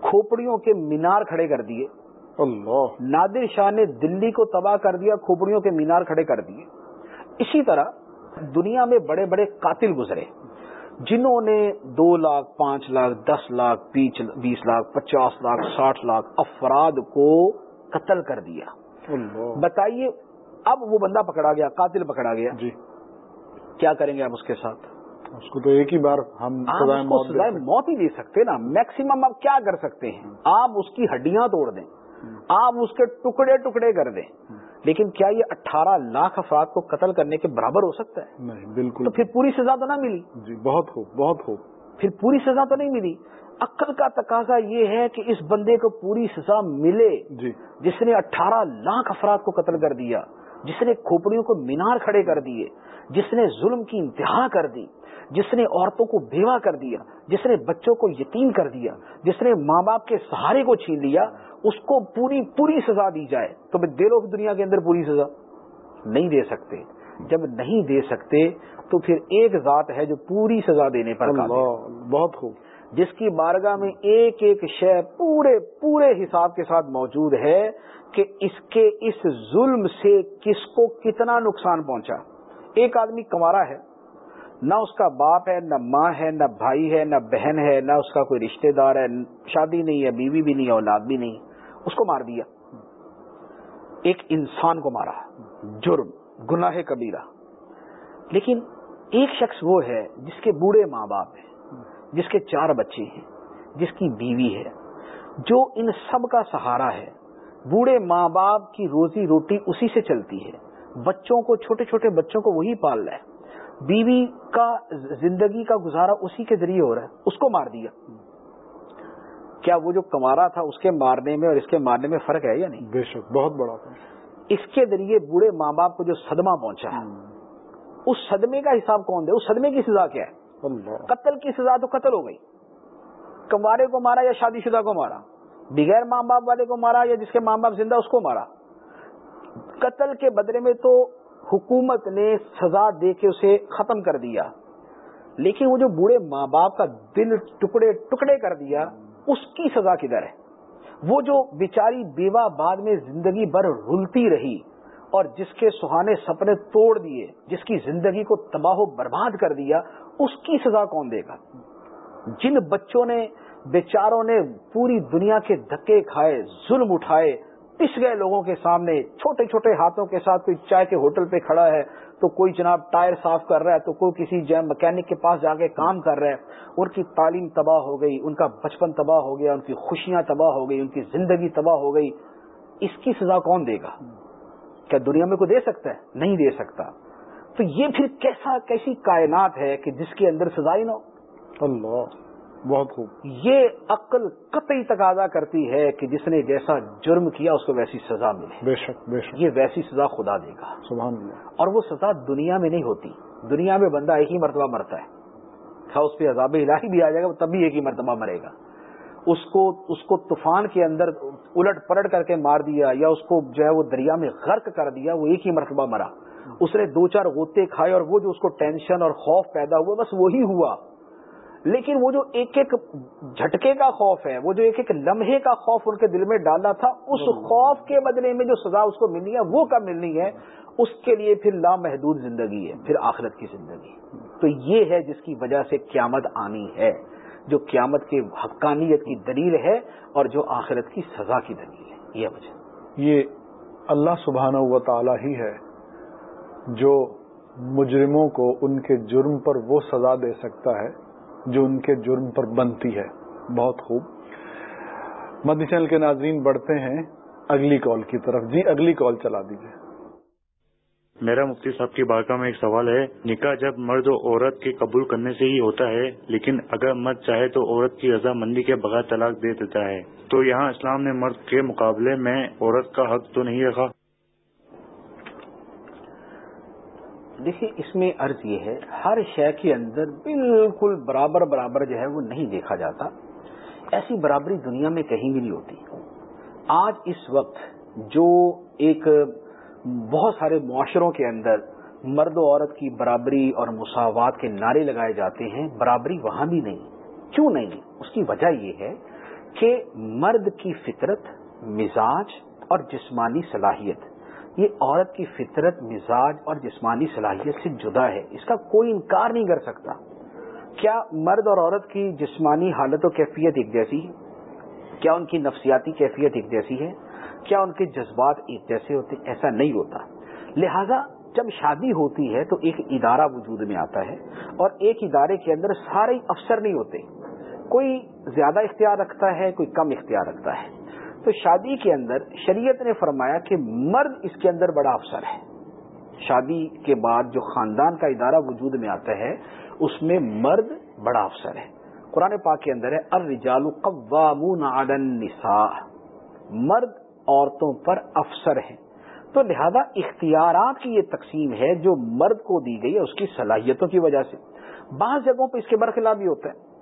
Speaker 2: کھوپڑیوں کے مینار کھڑے کر دیے۔ اللہ۔ نادر شاہ نے دلی کو تباہ کر دیا کھوپڑیوں کے مینار کھڑے کر دیے۔ اسی طرح دنیا میں بڑے بڑے قاتل گزرے جنہوں نے دو لاکھ پانچ لاکھ دس لاکھ بیس لاکھ پچاس لاکھ ساٹھ لاکھ افراد کو قتل کر دیا۔ بتائیے اب وہ بندہ پکڑا گیا قاتل پکڑا گیا۔ جی۔ کیا کریں گے آپ اس کے ساتھ؟
Speaker 1: اس کو تو ایک ہی بار ہم
Speaker 2: سزائے موت ہی دے سکتے نا۔ میکسیمم آپ کیا کر سکتے ہیں؟ آپ اس کی ہڈیاں توڑ دیں۔ آپ اس کے ٹکڑے ٹکڑے کر دیں۔ لیکن کیا یہ اٹھارہ لاکھ افراد کو قتل کرنے کے برابر ہو سکتا ہے؟
Speaker 1: نہیں بالکل۔
Speaker 2: تو پھر پوری سزا تو نہ ملی۔
Speaker 1: جی بہت خوب بہت خوب
Speaker 2: پھر پوری سزا تو نہیں ملی۔ عقل کا تقاضا یہ ہے کہ اس بندے کو پوری سزا ملے۔ جی۔ جس نے اٹھارہ لاکھ افراد کو قتل کر دیا۔ جس نے کھوپڑیوں کو مینار کھڑے کر دیے جس نے ظلم کی انتہا کر دی جس نے عورتوں کو بیوہ کر دیا جس نے بچوں کو یتیم کر دیا جس نے ماں باپ کے سہارے کو چھین لیا اس کو پوری پوری سزا دی جائے۔ تو میں دے لو دنیا کے اندر پوری سزا۔ نہیں دے سکتے۔ جب نہیں دے سکتے تو پھر ایک ذات ہے جو پوری سزا دینے پر
Speaker 1: بہت خوب۔
Speaker 2: جس کی بارگاہ میں ایک ایک شے پورے پورے حساب کے ساتھ موجود ہے۔ کہ اس کے اس ظلم سے کس کو کتنا نقصان پہنچا؟ ایک آدمی کمارا ہے، نہ اس کا باپ ہے، نہ ماں ہے، نہ بھائی ہے، نہ بہن ہے، نہ اس کا کوئی رشتہ دار ہے، شادی نہیں ہے، بیوی بھی نہیں ہے، اولاد بھی نہیں اس کو مار دیا۔ ایک انسان کو مارا، جرم، گناہ کبیرہ۔ لیکن ایک شخص وہ ہے جس کے بوڑھے ماں باپ ہیں، جس کے چار بچے ہیں، جس کی بیوی ہے، جو ان سب کا سہارا ہے۔ بوڑھے ماں باپ کی روزی روٹی اسی سے چلتی ہے۔ بچوں کو چھوٹے چھوٹے بچوں کو وہی پال رہا ہے۔ بیوی کا زندگی کا گزارا اسی کے ذریعے ہو رہا ہے۔ اس کو مار دیا۔ کیا وہ جو کمارا تھا اس کے مارنے میں اور اس کے مارنے میں فرق ہے یا نہیں؟
Speaker 1: بے شک بہت بڑا
Speaker 2: اس کے ذریعے بوڑھے ماں باپ کو جو صدمہ پہنچا ہے۔ اس صدمے کا حساب کون دے؟ اس صدمے کی سزا کیا ہے؟ قتل کی سزا تو قتل ہو گئی۔ کمارے کو مارا یا شادی شدہ کو مارا؟ بغیر ماں باپ والے کو مارا یا جس کے ماں باپ زندہ اس کو مارا؟ قتل کے بدلے میں تو حکومت نے سزا دے کے اسے ختم کر دیا۔ لیکن وہ جو بوڑھے ماں باپ کا دل ٹکڑے ٹکڑے کر دیا، اس کی سزا کدھر ہے؟ وہ جو بیچاری بیوہ بعد میں زندگی بھر رلتی رہی اور جس کے سہانے سپنے توڑ دیے، جس کی زندگی کو تباہ و برباد کر دیا، اس کی سزا کون دے گا؟ جن بچوں نے بیچاروں نے پوری دنیا کے دھکے کھائے، ظلم اٹھائے، پس گئے لوگوں کے سامنے، چھوٹے چھوٹے ہاتھوں کے ساتھ کوئی چائے کے ہوٹل پہ کھڑا ہے تو کوئی جناب ٹائر صاف کر رہا ہے تو کوئی کسی مکینک کے پاس جا کے کام کر رہا ہے۔ ان کی تعلیم تباہ ہو گئی، ان کا بچپن تباہ ہو گیا، ان کی خوشیاں تباہ ہو گئی، ان کی زندگی تباہ ہو گئی۔ اس کی سزا کون دے گا؟ کیا دنیا میں کوئی دے سکتا ہے؟ نہیں دے سکتا۔ تو یہ پھر کیسا، کیسی کائنات ہے کہ جس کے اندر سزائی نہ ہو؟
Speaker 1: اللہ۔ بہت خوب۔
Speaker 2: یہ عقل قطعی تقاضا کرتی ہے کہ جس نے جیسا جرم کیا اس کو ویسی سزا ملے۔
Speaker 1: بے شک بے شک۔
Speaker 2: یہ ویسی سزا خدا دے گا۔
Speaker 1: سبحان اللہ۔
Speaker 2: اور وہ سزا دنیا میں نہیں ہوتی۔ دنیا میں بندہ ایک ہی مرتبہ مرتا ہے۔ اس پہ عذاب الہی بھی آ جائے گا تب بھی ایک ہی مرتبہ مرے گا۔ اس کو اس کو طوفان کے اندر الٹ پلٹ کر کے مار دیا یا اس کو جو ہے وہ دریا میں غرق کر دیا وہ ایک ہی مرتبہ مرا۔ اس نے دو چار غوطے کھائے اور وہ جو اس کو ٹینشن اور خوف پیدا ہوا بس وہی ہوا۔ لیکن وہ جو ایک ایک جھٹکے کا خوف ہے وہ جو ایک ایک لمحے کا خوف ان کے دل میں ڈالا تھا اس خوف کے بدلے میں جو سزا اس کو ملنی ہے وہ کب ملنی ہے؟ اس کے لیے پھر لامحدود زندگی ہے پھر آخرت کی زندگی۔ تو یہ ہے جس کی وجہ سے قیامت آنی ہے جو قیامت کے حقانیت کی دلیل ہے اور جو آخرت کی سزا کی دلیل ہے۔ یہ وجہ۔
Speaker 1: یہ اللہ سبحانہ و تعالی ہی ہے جو مجرموں کو ان کے جرم پر وہ سزا دے سکتا ہے جو ان کے جرم پر بنتی ہے۔ بہت خوب۔ مدنی چینل کے ناظرین، بڑھتے ہیں اگلی کال کی طرف۔ جی اگلی کال چلا دیجیے
Speaker 5: میرا مفتی صاحب کی بارکاہ میں ایک سوال ہے۔ نکاح جب مرد و عورت کے قبول کرنے سے ہی ہوتا ہے، لیکن اگر مرد چاہے تو عورت کی رضامندی کے بغیر طلاق دے دیتا ہے۔ تو یہاں اسلام نے مرد کے مقابلے میں عورت کا حق تو نہیں رکھا؟
Speaker 2: دیکھیے، اس میں عرض یہ ہے، ہر شے کے اندر بالکل برابر برابر جو ہے وہ نہیں دیکھا جاتا۔ ایسی برابری دنیا میں کہیں بھی نہیں ہوتی۔ آج اس وقت جو ایک بہت سارے معاشروں کے اندر مرد و عورت کی برابری اور مساوات کے نعرے لگائے جاتے ہیں، برابری وہاں بھی نہیں۔ کیوں نہیں؟ اس کی وجہ یہ ہے کہ مرد کی فطرت، مزاج اور جسمانی صلاحیت یہ عورت کی فطرت، مزاج اور جسمانی صلاحیت سے جدا ہے۔ اس کا کوئی انکار نہیں کر سکتا۔ کیا مرد اور عورت کی جسمانی حالت و کیفیت ایک جیسی ہے؟ کیا ان کی نفسیاتی کیفیت ایک جیسی ہے؟ کیا ان کے جذبات ایک جیسے ہوتے؟ ایسا نہیں ہوتا۔ لہذا جب شادی ہوتی ہے تو ایک ادارہ وجود میں آتا ہے اور ایک ادارے کے اندر سارے افسر نہیں ہوتے۔ کوئی زیادہ اختیار رکھتا ہے، کوئی کم اختیار رکھتا ہے۔ تو شادی کے اندر شریعت نے فرمایا کہ مرد اس کے اندر بڑا افسر ہے۔ شادی کے بعد جو خاندان کا ادارہ وجود میں آتا ہے، اس میں مرد بڑا افسر ہے۔ قرآن پاک کے اندر ہے، الرجال قوامون علی النساء۔ مرد عورتوں پر افسر ہیں۔ تو لہذا اختیارات کی یہ تقسیم ہے، جو مرد کو دی گئی ہے، اس کی صلاحیتوں کی وجہ سے۔ بعض جگہوں پہ اس کے برخلاف بھی ہوتا ہے۔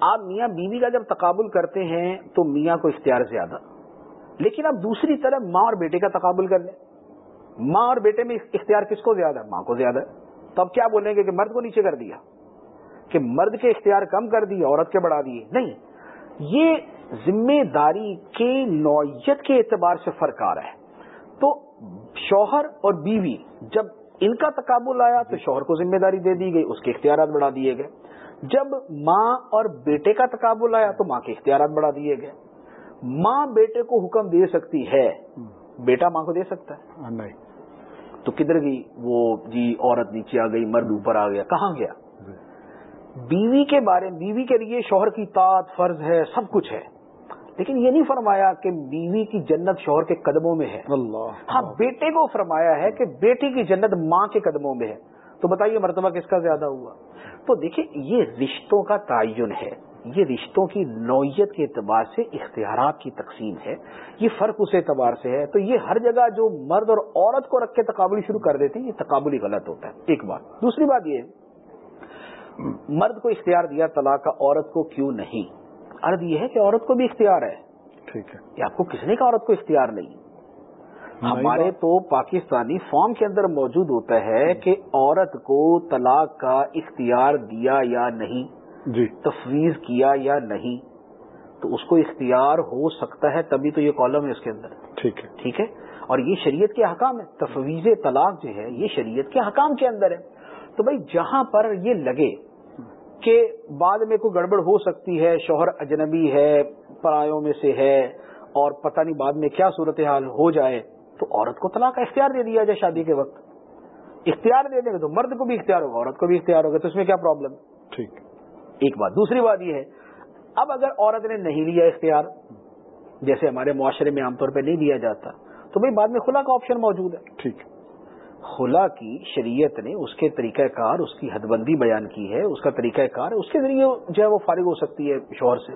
Speaker 2: آپ میاں بیوی کا جب تقابل کرتے ہیں تو میاں کو اختیار زیادہ لیکن اب دوسری طرف ماں اور بیٹے کا تقابل کر لیں۔ ماں اور بیٹے میں اختیار کس کو زیادہ ماں کو زیادہ تو اب کیا بولیں گے کہ مرد کو نیچے کر دیا؟ کہ مرد کے اختیار کم کر دیے، عورت کے بڑھا دیے؟ نہیں۔ یہ ذمہ داری کے نوعیت کے اعتبار سے فرق آ رہا ہے۔ تو شوہر اور بیوی جب ان کا تقابل آیا تو شوہر کو ذمہ داری دے دی گئی، اس کے اختیارات بڑھا دیے گئے۔ جب ماں اور بیٹے کا تقابل آیا تو ماں کے اختیارات بڑھا دیے گئے۔ ماں بیٹے کو حکم دے سکتی ہے بیٹا ماں کو دے سکتا ہے۔
Speaker 1: نہیں۔
Speaker 2: تو کدھر گئی؟ وہ جی عورت نیچے آ گئی مرد اوپر آ گیا۔ کہاں گیا؟ بیوی کے بارے بیوی کے لیے شوہر کی تعت فرض ہے سب کچھ ہے۔ لیکن یہ نہیں فرمایا کہ بیوی کی جنت شوہر کے قدموں میں ہے۔
Speaker 1: اللہ۔
Speaker 2: ہاں بیٹے کو فرمایا ہے کہ بیٹی کی جنت ماں کے قدموں میں ہے۔ تو بتائیے مرتبہ کس کا زیادہ ہوا؟ تو دیکھیں یہ رشتوں کا تعین ہے۔ یہ رشتوں کی نوعیت کے اعتبار سے اختیارات کی تقسیم ہے۔ یہ فرق اس اعتبار سے ہے۔ تو یہ ہر جگہ جو مرد اور عورت کو رکھ کے تقابلی شروع کر دیتے ہیں یہ تقابلی غلط ہوتا ہے۔ ایک بات۔ دوسری بات یہ مرد کو اختیار دیا طلاق کا عورت کو کیوں نہیں؟ عرض یہ ہے کہ عورت کو بھی اختیار ہے۔
Speaker 1: ٹھیک ہے۔
Speaker 2: آپ کو کس نے کہا عورت کو اختیار نہیں؟ ہمارے تو پاکستانی فارم کے اندر موجود ہوتا ہے کہ عورت کو طلاق کا اختیار دیا یا نہیں
Speaker 1: جی۔
Speaker 2: تفویض کیا یا نہیں۔ تو اس کو اختیار ہو سکتا ہے تبھی تو یہ کالم ہے اس کے اندر۔
Speaker 1: ٹھیک ہے۔
Speaker 2: ٹھیک ہے؟ اور یہ شریعت کے حکام ہے تفویض طلاق جو ہے یہ شریعت کے حکام کے اندر ہے۔ تو بھائی جہاں پر یہ لگے کہ بعد میں کوئی گڑبڑ ہو سکتی ہے شوہر اجنبی ہے پرایوں میں سے ہے اور پتہ نہیں بعد میں کیا صورتحال ہو جائے تو عورت کو طلاق کا اختیار دے دیا جائے شادی کے وقت۔ اختیار دے دیں گے تو مرد کو بھی اختیار ہوگا عورت کو بھی اختیار ہوگا تو اس میں کیا پرابلم
Speaker 1: ٹھیک۔
Speaker 2: ایک بات دوسری بات یہ ہے اب اگر عورت نے نہیں لیا اختیار جیسے ہمارے معاشرے میں عام طور پہ نہیں دیا جاتا تو بھائی بعد میں خلا کا آپشن موجود ہے۔
Speaker 1: ٹھیک۔
Speaker 2: خلا کی شریعت نے اس کے طریقہ کار، اس کی حد بندی بیان کی ہے، اس کا طریقہ کار، اس کے ذریعے جو ہے وہ فارغ ہو سکتی ہے شوہر سے۔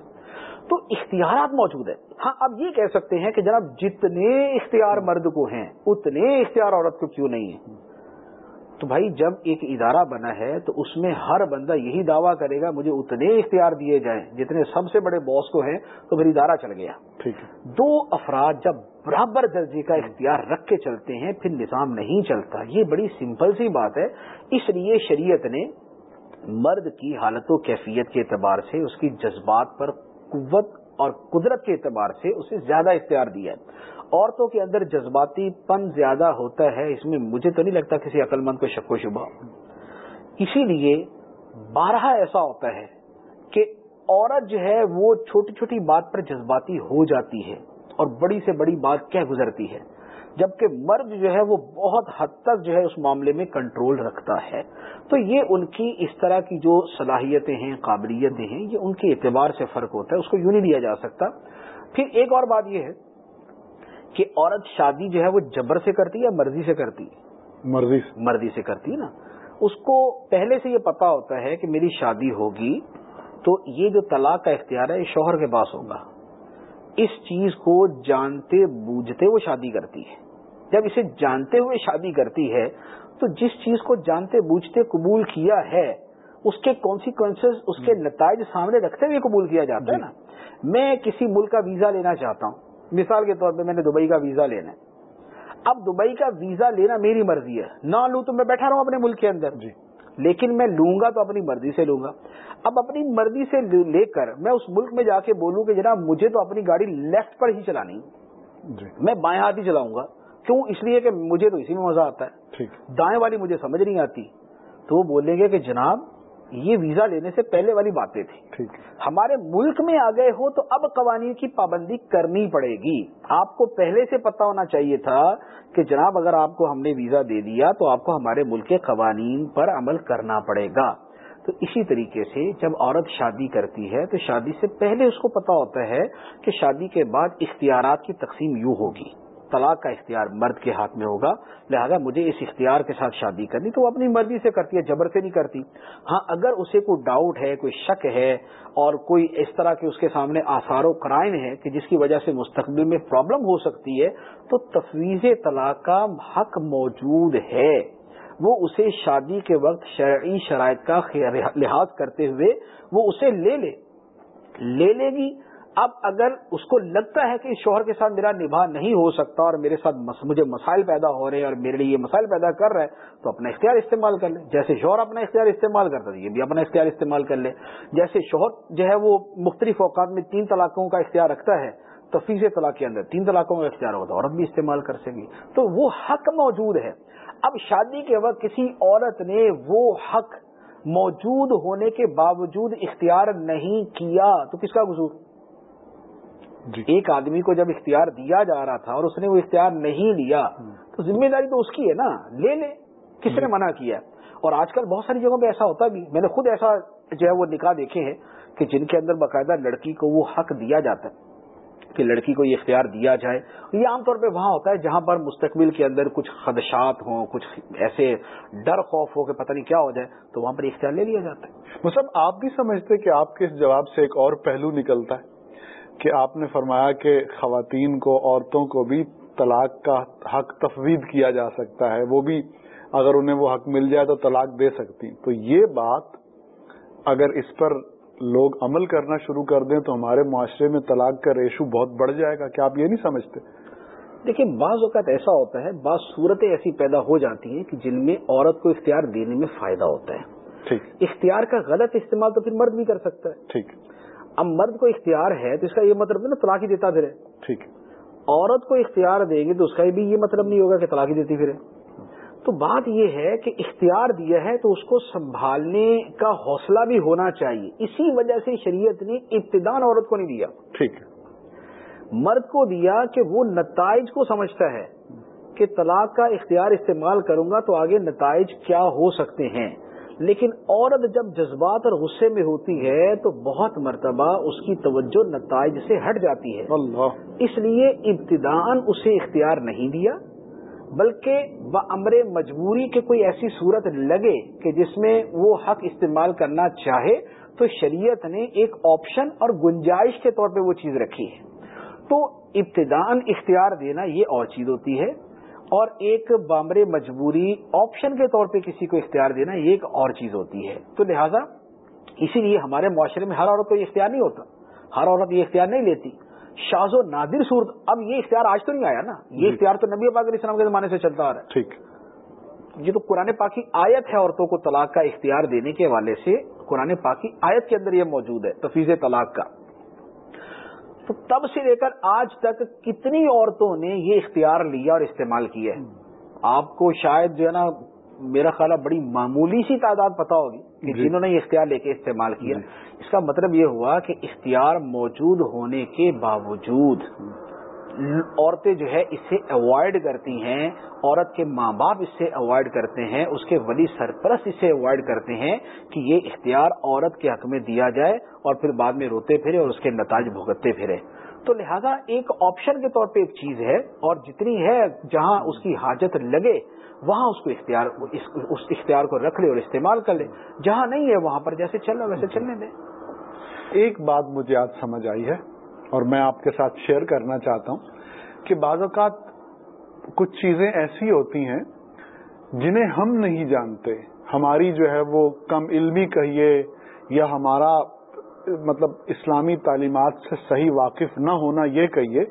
Speaker 2: تو اختیارات موجود ہیں۔ ہاں اب یہ کہہ سکتے ہیں کہ جناب جتنے اختیار مرد کو ہیں، اتنے اختیار عورت کو کیوں نہیں ہیں؟ تو بھائی جب ایک ادارہ بنا ہے تو اس میں ہر بندہ یہی دعویٰ کرے گا مجھے اتنے اختیار دیے جائیں جتنے سب سے بڑے باس کو ہیں تو پھر ادارہ چل گیا۔
Speaker 1: ٹھیک ہے۔
Speaker 2: دو افراد جب برابر درجے کا اختیار رکھ کے چلتے ہیں پھر نظام نہیں چلتا۔ یہ بڑی سمپل سی بات ہے۔ اس لیے شریعت نے مرد کی حالت و کیفیت کے اعتبار سے اس کی جذبات پر قوت اور قدرت کے اعتبار سے اسے زیادہ اختیار دیا ہے۔ عورتوں کے اندر جذباتی پن زیادہ ہوتا ہے، اس میں مجھے تو نہیں لگتا کسی عقل مند کو شک و شبہ اسی لیے بارہ ایسا ہوتا ہے کہ عورت جو ہے وہ چھوٹی چھوٹی بات پر جذباتی ہو جاتی ہے اور بڑی سے بڑی بات کہہ گزرتی ہے، جبکہ مرد جو ہے وہ بہت حد تک جو ہے اس معاملے میں کنٹرول رکھتا ہے۔ تو یہ ان کی اس طرح کی جو صلاحیتیں ہیں، قابلیتیں ہیں، یہ ان کے اعتبار سے فرق ہوتا ہے، اس کو یوں نہیں لیا جا سکتا۔ پھر ایک اور بات یہ ہے کہ عورت شادی جو ہے وہ جبر سے کرتی ہے یا مرضی سے کرتی ہے؟
Speaker 1: مرضی
Speaker 2: مرضی سے کرتی ہے نا۔ اس کو پہلے سے یہ پتا ہوتا ہے کہ میری شادی ہوگی تو یہ جو طلاق کا اختیار ہے یہ شوہر کے پاس ہوگا۔ اس چیز کو جانتے بوجھتے وہ شادی کرتی ہے۔ جب اسے جانتے ہوئے شادی کرتی ہے تو جس چیز کو جانتے بوجھتے قبول کیا ہے اس کے کانسیکوینس اس کے نتائج سامنے رکھتے ہوئے قبول کیا جاتا ہے نا۔ میں کسی ملک کا ویزا لینا چاہتا ہوں مثال کے طور پہ میں نے دبئی کا ویزا لینا ہے۔ اب دبئی کا ویزا لینا میری مرضی ہے۔ نہ لوں تو میں بیٹھا رہا ہوں اپنے ملک کے اندر۔ جی۔ لیکن میں لوں گا تو اپنی مرضی سے لوں گا۔ اب اپنی مرضی سے لے کر میں اس ملک میں جا کے بولوں کہ جناب مجھے تو اپنی گاڑی لیفٹ پر ہی چلانی جی۔ میں بائیں ہاتھ ہی چلاؤں گا۔ کیوں؟ اس لیے کہ مجھے تو اسی میں مزہ آتا ہے۔ دائیں والی مجھے سمجھ نہیں آتی۔ تو وہ بولیں گے کہ جناب یہ ویزا لینے سے پہلے والی باتیں تھیں۔ ہمارے ملک میں آ گئے ہو تو اب قوانین کی پابندی کرنی پڑے گی۔ آپ کو پہلے سے پتا ہونا چاہیے تھا کہ جناب اگر آپ کو ہم نے ویزا دے دیا تو آپ کو ہمارے ملک کے قوانین پر عمل کرنا پڑے گا۔ تو اسی طریقے سے جب عورت شادی کرتی ہے تو شادی سے پہلے اس کو پتا ہوتا ہے کہ شادی کے بعد اختیارات کی تقسیم یوں ہوگی۔ طلاق کا اختیار مرد کے ہاتھ میں ہوگا، لہذا مجھے اس اختیار کے ساتھ شادی کرنی، تو وہ اپنی مرضی سے کرتی ہے، جبر سے نہیں کرتی۔ ہاں اگر اسے کوئی ڈاؤٹ ہے، کوئی شک ہے، اور کوئی اس طرح کے اس کے سامنے آثار و کرائن ہے کہ جس کی وجہ سے مستقبل میں پرابلم ہو سکتی ہے، تو تفویض طلاق کا حق موجود ہے۔ وہ اسے شادی کے وقت شرعی شرائط کا لحاظ کرتے ہوئے وہ اسے لے لے۔ لے لے گی اب اگر اس کو لگتا ہے کہ اس شوہر کے ساتھ میرا نباہ نہیں ہو سکتا اور میرے ساتھ مجھے مسائل پیدا ہو رہے ہیں اور میرے لیے یہ مسائل پیدا کر رہا ہے تو اپنا اختیار استعمال کر لے۔ جیسے شوہر اپنا اختیار استعمال کرتا ہے، یہ بھی اپنا اختیار استعمال کر لے۔ جیسے شوہر جو ہے وہ مختلف اوقات میں تین طلاقوں کا اختیار رکھتا ہے تفیظ طلاق کے اندر تین طلاقوں کا اختیار ہوتا ہے، عورت بھی استعمال کر سکے تو وہ حق موجود ہے۔ اب شادی کے وقت کسی عورت نے وہ حق موجود ہونے کے باوجود اختیار نہیں کیا، تو کس کا گزور جی۔ ایک آدمی کو جب اختیار دیا جا رہا تھا اور اس نے وہ اختیار نہیں لیا تو ذمہ داری تو اس کی ہے نا لے لے۔ کس نے منع کیا؟ اور آج کل بہت ساری جگہوں پہ ایسا ہوتا بھی میں نے خود ایسا جو ہے وہ نکاح دیکھے ہیں کہ جن کے اندر باقاعدہ لڑکی کو وہ حق دیا جاتا ہے کہ لڑکی کو یہ اختیار دیا جائے۔ یہ عام طور پہ وہاں ہوتا ہے جہاں پر مستقبل کے اندر کچھ خدشات ہوں کچھ ایسے ڈر خوف ہو کہ پتہ نہیں کیا ہو جائے تو وہاں پر اختیار لے لیا جاتا ہے۔
Speaker 1: مطلب آپ بھی سمجھتے کہ آپ کے اس جواب سے ایک اور پہلو نکلتا ہے؟ کہ آپ نے فرمایا کہ خواتین کو عورتوں کو بھی طلاق کا حق تفویض کیا جا سکتا ہے وہ بھی اگر انہیں وہ حق مل جائے تو طلاق دے سکتی تو یہ بات اگر اس پر لوگ عمل کرنا شروع کر دیں تو ہمارے معاشرے میں طلاق کا ریشو بہت بڑھ جائے گا۔ کیا آپ یہ نہیں سمجھتے؟
Speaker 2: دیکھیں بعض اوقات ایسا ہوتا ہے بعض صورتیں ایسی پیدا ہو جاتی ہیں کہ جن میں عورت کو اختیار دینے میں فائدہ ہوتا ہے۔ ٹھیک۔ اختیار کا غلط استعمال تو پھر مرد بھی کر سکتا ہے۔ ٹھیک۔ اب مرد کو اختیار ہے تو اس کا یہ مطلب نہیں نا طلاق ہی دیتا پھر ٹھیک۔ عورت کو اختیار دیں گے تو اس کا بھی یہ مطلب نہیں ہوگا کہ طلاق ہی دیتی پھر تو بات یہ ہے کہ اختیار دیا ہے تو اس کو سنبھالنے کا حوصلہ بھی ہونا چاہیے۔ اسی وجہ سے شریعت نے ابتدان عورت کو نہیں دیا۔ ٹھیک مرد کو دیا کہ وہ نتائج کو سمجھتا ہے کہ طلاق کا اختیار استعمال کروں گا تو آگے نتائج کیا ہو سکتے ہیں۔ لیکن عورت جب جذبات اور غصے میں ہوتی ہے تو بہت مرتبہ اس کی توجہ نتائج سے ہٹ جاتی ہے۔ اللہ۔ اس لیے ابتدان اسے اختیار نہیں دیا بلکہ بمر مجبوری کے کوئی ایسی صورت لگے کہ جس میں وہ حق استعمال کرنا چاہے تو شریعت نے ایک آپشن اور گنجائش کے طور پہ وہ چیز رکھی ہے۔ تو ابتدان اختیار دینا یہ اور چیز ہوتی ہے۔ اور ایک بامر مجبوری آپشن کے طور پہ کسی کو اختیار دینا یہ ایک اور چیز ہوتی ہے۔ تو لہٰذا اسی لیے ہمارے معاشرے میں ہر عورت کو یہ اختیار نہیں ہوتا۔ ہر عورت یہ اختیار نہیں لیتی۔ شاز و نادر صورت اب یہ اختیار آج تو نہیں آیا نا۔ یہ جی۔ اختیار تو نبی پاک علیہ السلام کے زمانے سے چلتا آ رہا ہے۔ ٹھیک۔ یہ تو قرآن پاکی آیت ہے عورتوں کو طلاق کا اختیار دینے کے حوالے سے۔ قرآن پاکی آیت کے اندر یہ موجود ہے تفیظ طلاق کا۔ تو تب سے لے کر آج تک کتنی عورتوں نے یہ اختیار لیا اور استعمال کیا ہے؟ آپ کو شاید جو ہے نا میرا خیال ہے بڑی معمولی سی تعداد پتا ہوگی کہ
Speaker 1: جی۔
Speaker 2: جنہوں نے یہ اختیار لے کے استعمال کیا۔ اس کا مطلب یہ ہوا کہ اختیار موجود ہونے کے باوجود عورتیں جو ہے اس سے اوائڈ کرتی ہیں، عورت کے ماں باپ اس سے اوائڈ کرتے ہیں، اس کے ولی سرپرست اس سے اوائڈ کرتے ہیں کہ یہ اختیار عورت کے حق میں دیا جائے اور پھر بعد میں روتے پھرے اور اس کے نتائج بھگتتے پھرے۔ تو لہذا ایک آپشن کے طور پہ ایک چیز ہے اور جتنی ہے جہاں اس کی حاجت لگے، وہاں اس کو اختیار، اس اختیار کو رکھ لے اور استعمال کر لے۔ جہاں نہیں ہے، وہاں پر جیسے چل رہا ویسے چلنے دیں
Speaker 1: ایک بات مجھے آج سمجھ آئی ہے۔ اور میں آپ کے ساتھ شیئر کرنا چاہتا ہوں کہ بعض اوقات کچھ چیزیں ایسی ہوتی ہیں جنہیں ہم نہیں جانتے۔ ہماری جو ہے وہ کم علمی کہیے یا ہمارا مطلب اسلامی تعلیمات سے صحیح واقف نہ ہونا یہ کہیے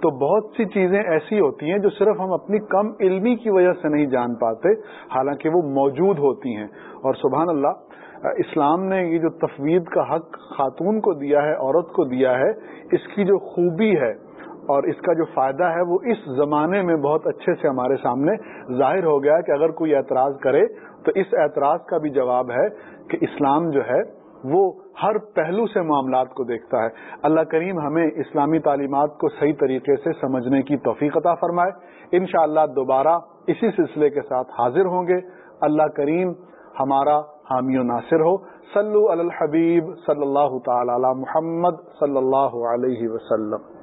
Speaker 1: تو بہت سی چیزیں ایسی ہوتی ہیں جو صرف ہم اپنی کم علمی کی وجہ سے نہیں جان پاتے، حالانکہ وہ موجود ہوتی ہیں۔ اور سبحان اللہ اسلام نے یہ جو تفوید کا حق خاتون کو دیا ہے، عورت کو دیا ہے، اس کی جو خوبی ہے اور اس کا جو فائدہ ہے، وہ اس زمانے میں بہت اچھے سے ہمارے سامنے ظاہر ہو گیا کہ اگر کوئی اعتراض کرے تو اس اعتراض کا بھی جواب ہے کہ اسلام جو ہے، وہ ہر پہلو سے معاملات کو دیکھتا ہے۔ اللہ کریم ہمیں اسلامی تعلیمات کو صحیح طریقے سے سمجھنے کی توفیق عطا فرمائے۔ انشاءاللہ اللہ دوبارہ اسی سلسلے کے ساتھ حاضر ہوں گے۔ اللہ کریم ہمارا حامی و ناصر ہو۔ صلو علی الحبیب صلی اللہ تعالی علی محمد صلی اللہ علیہ وسلم۔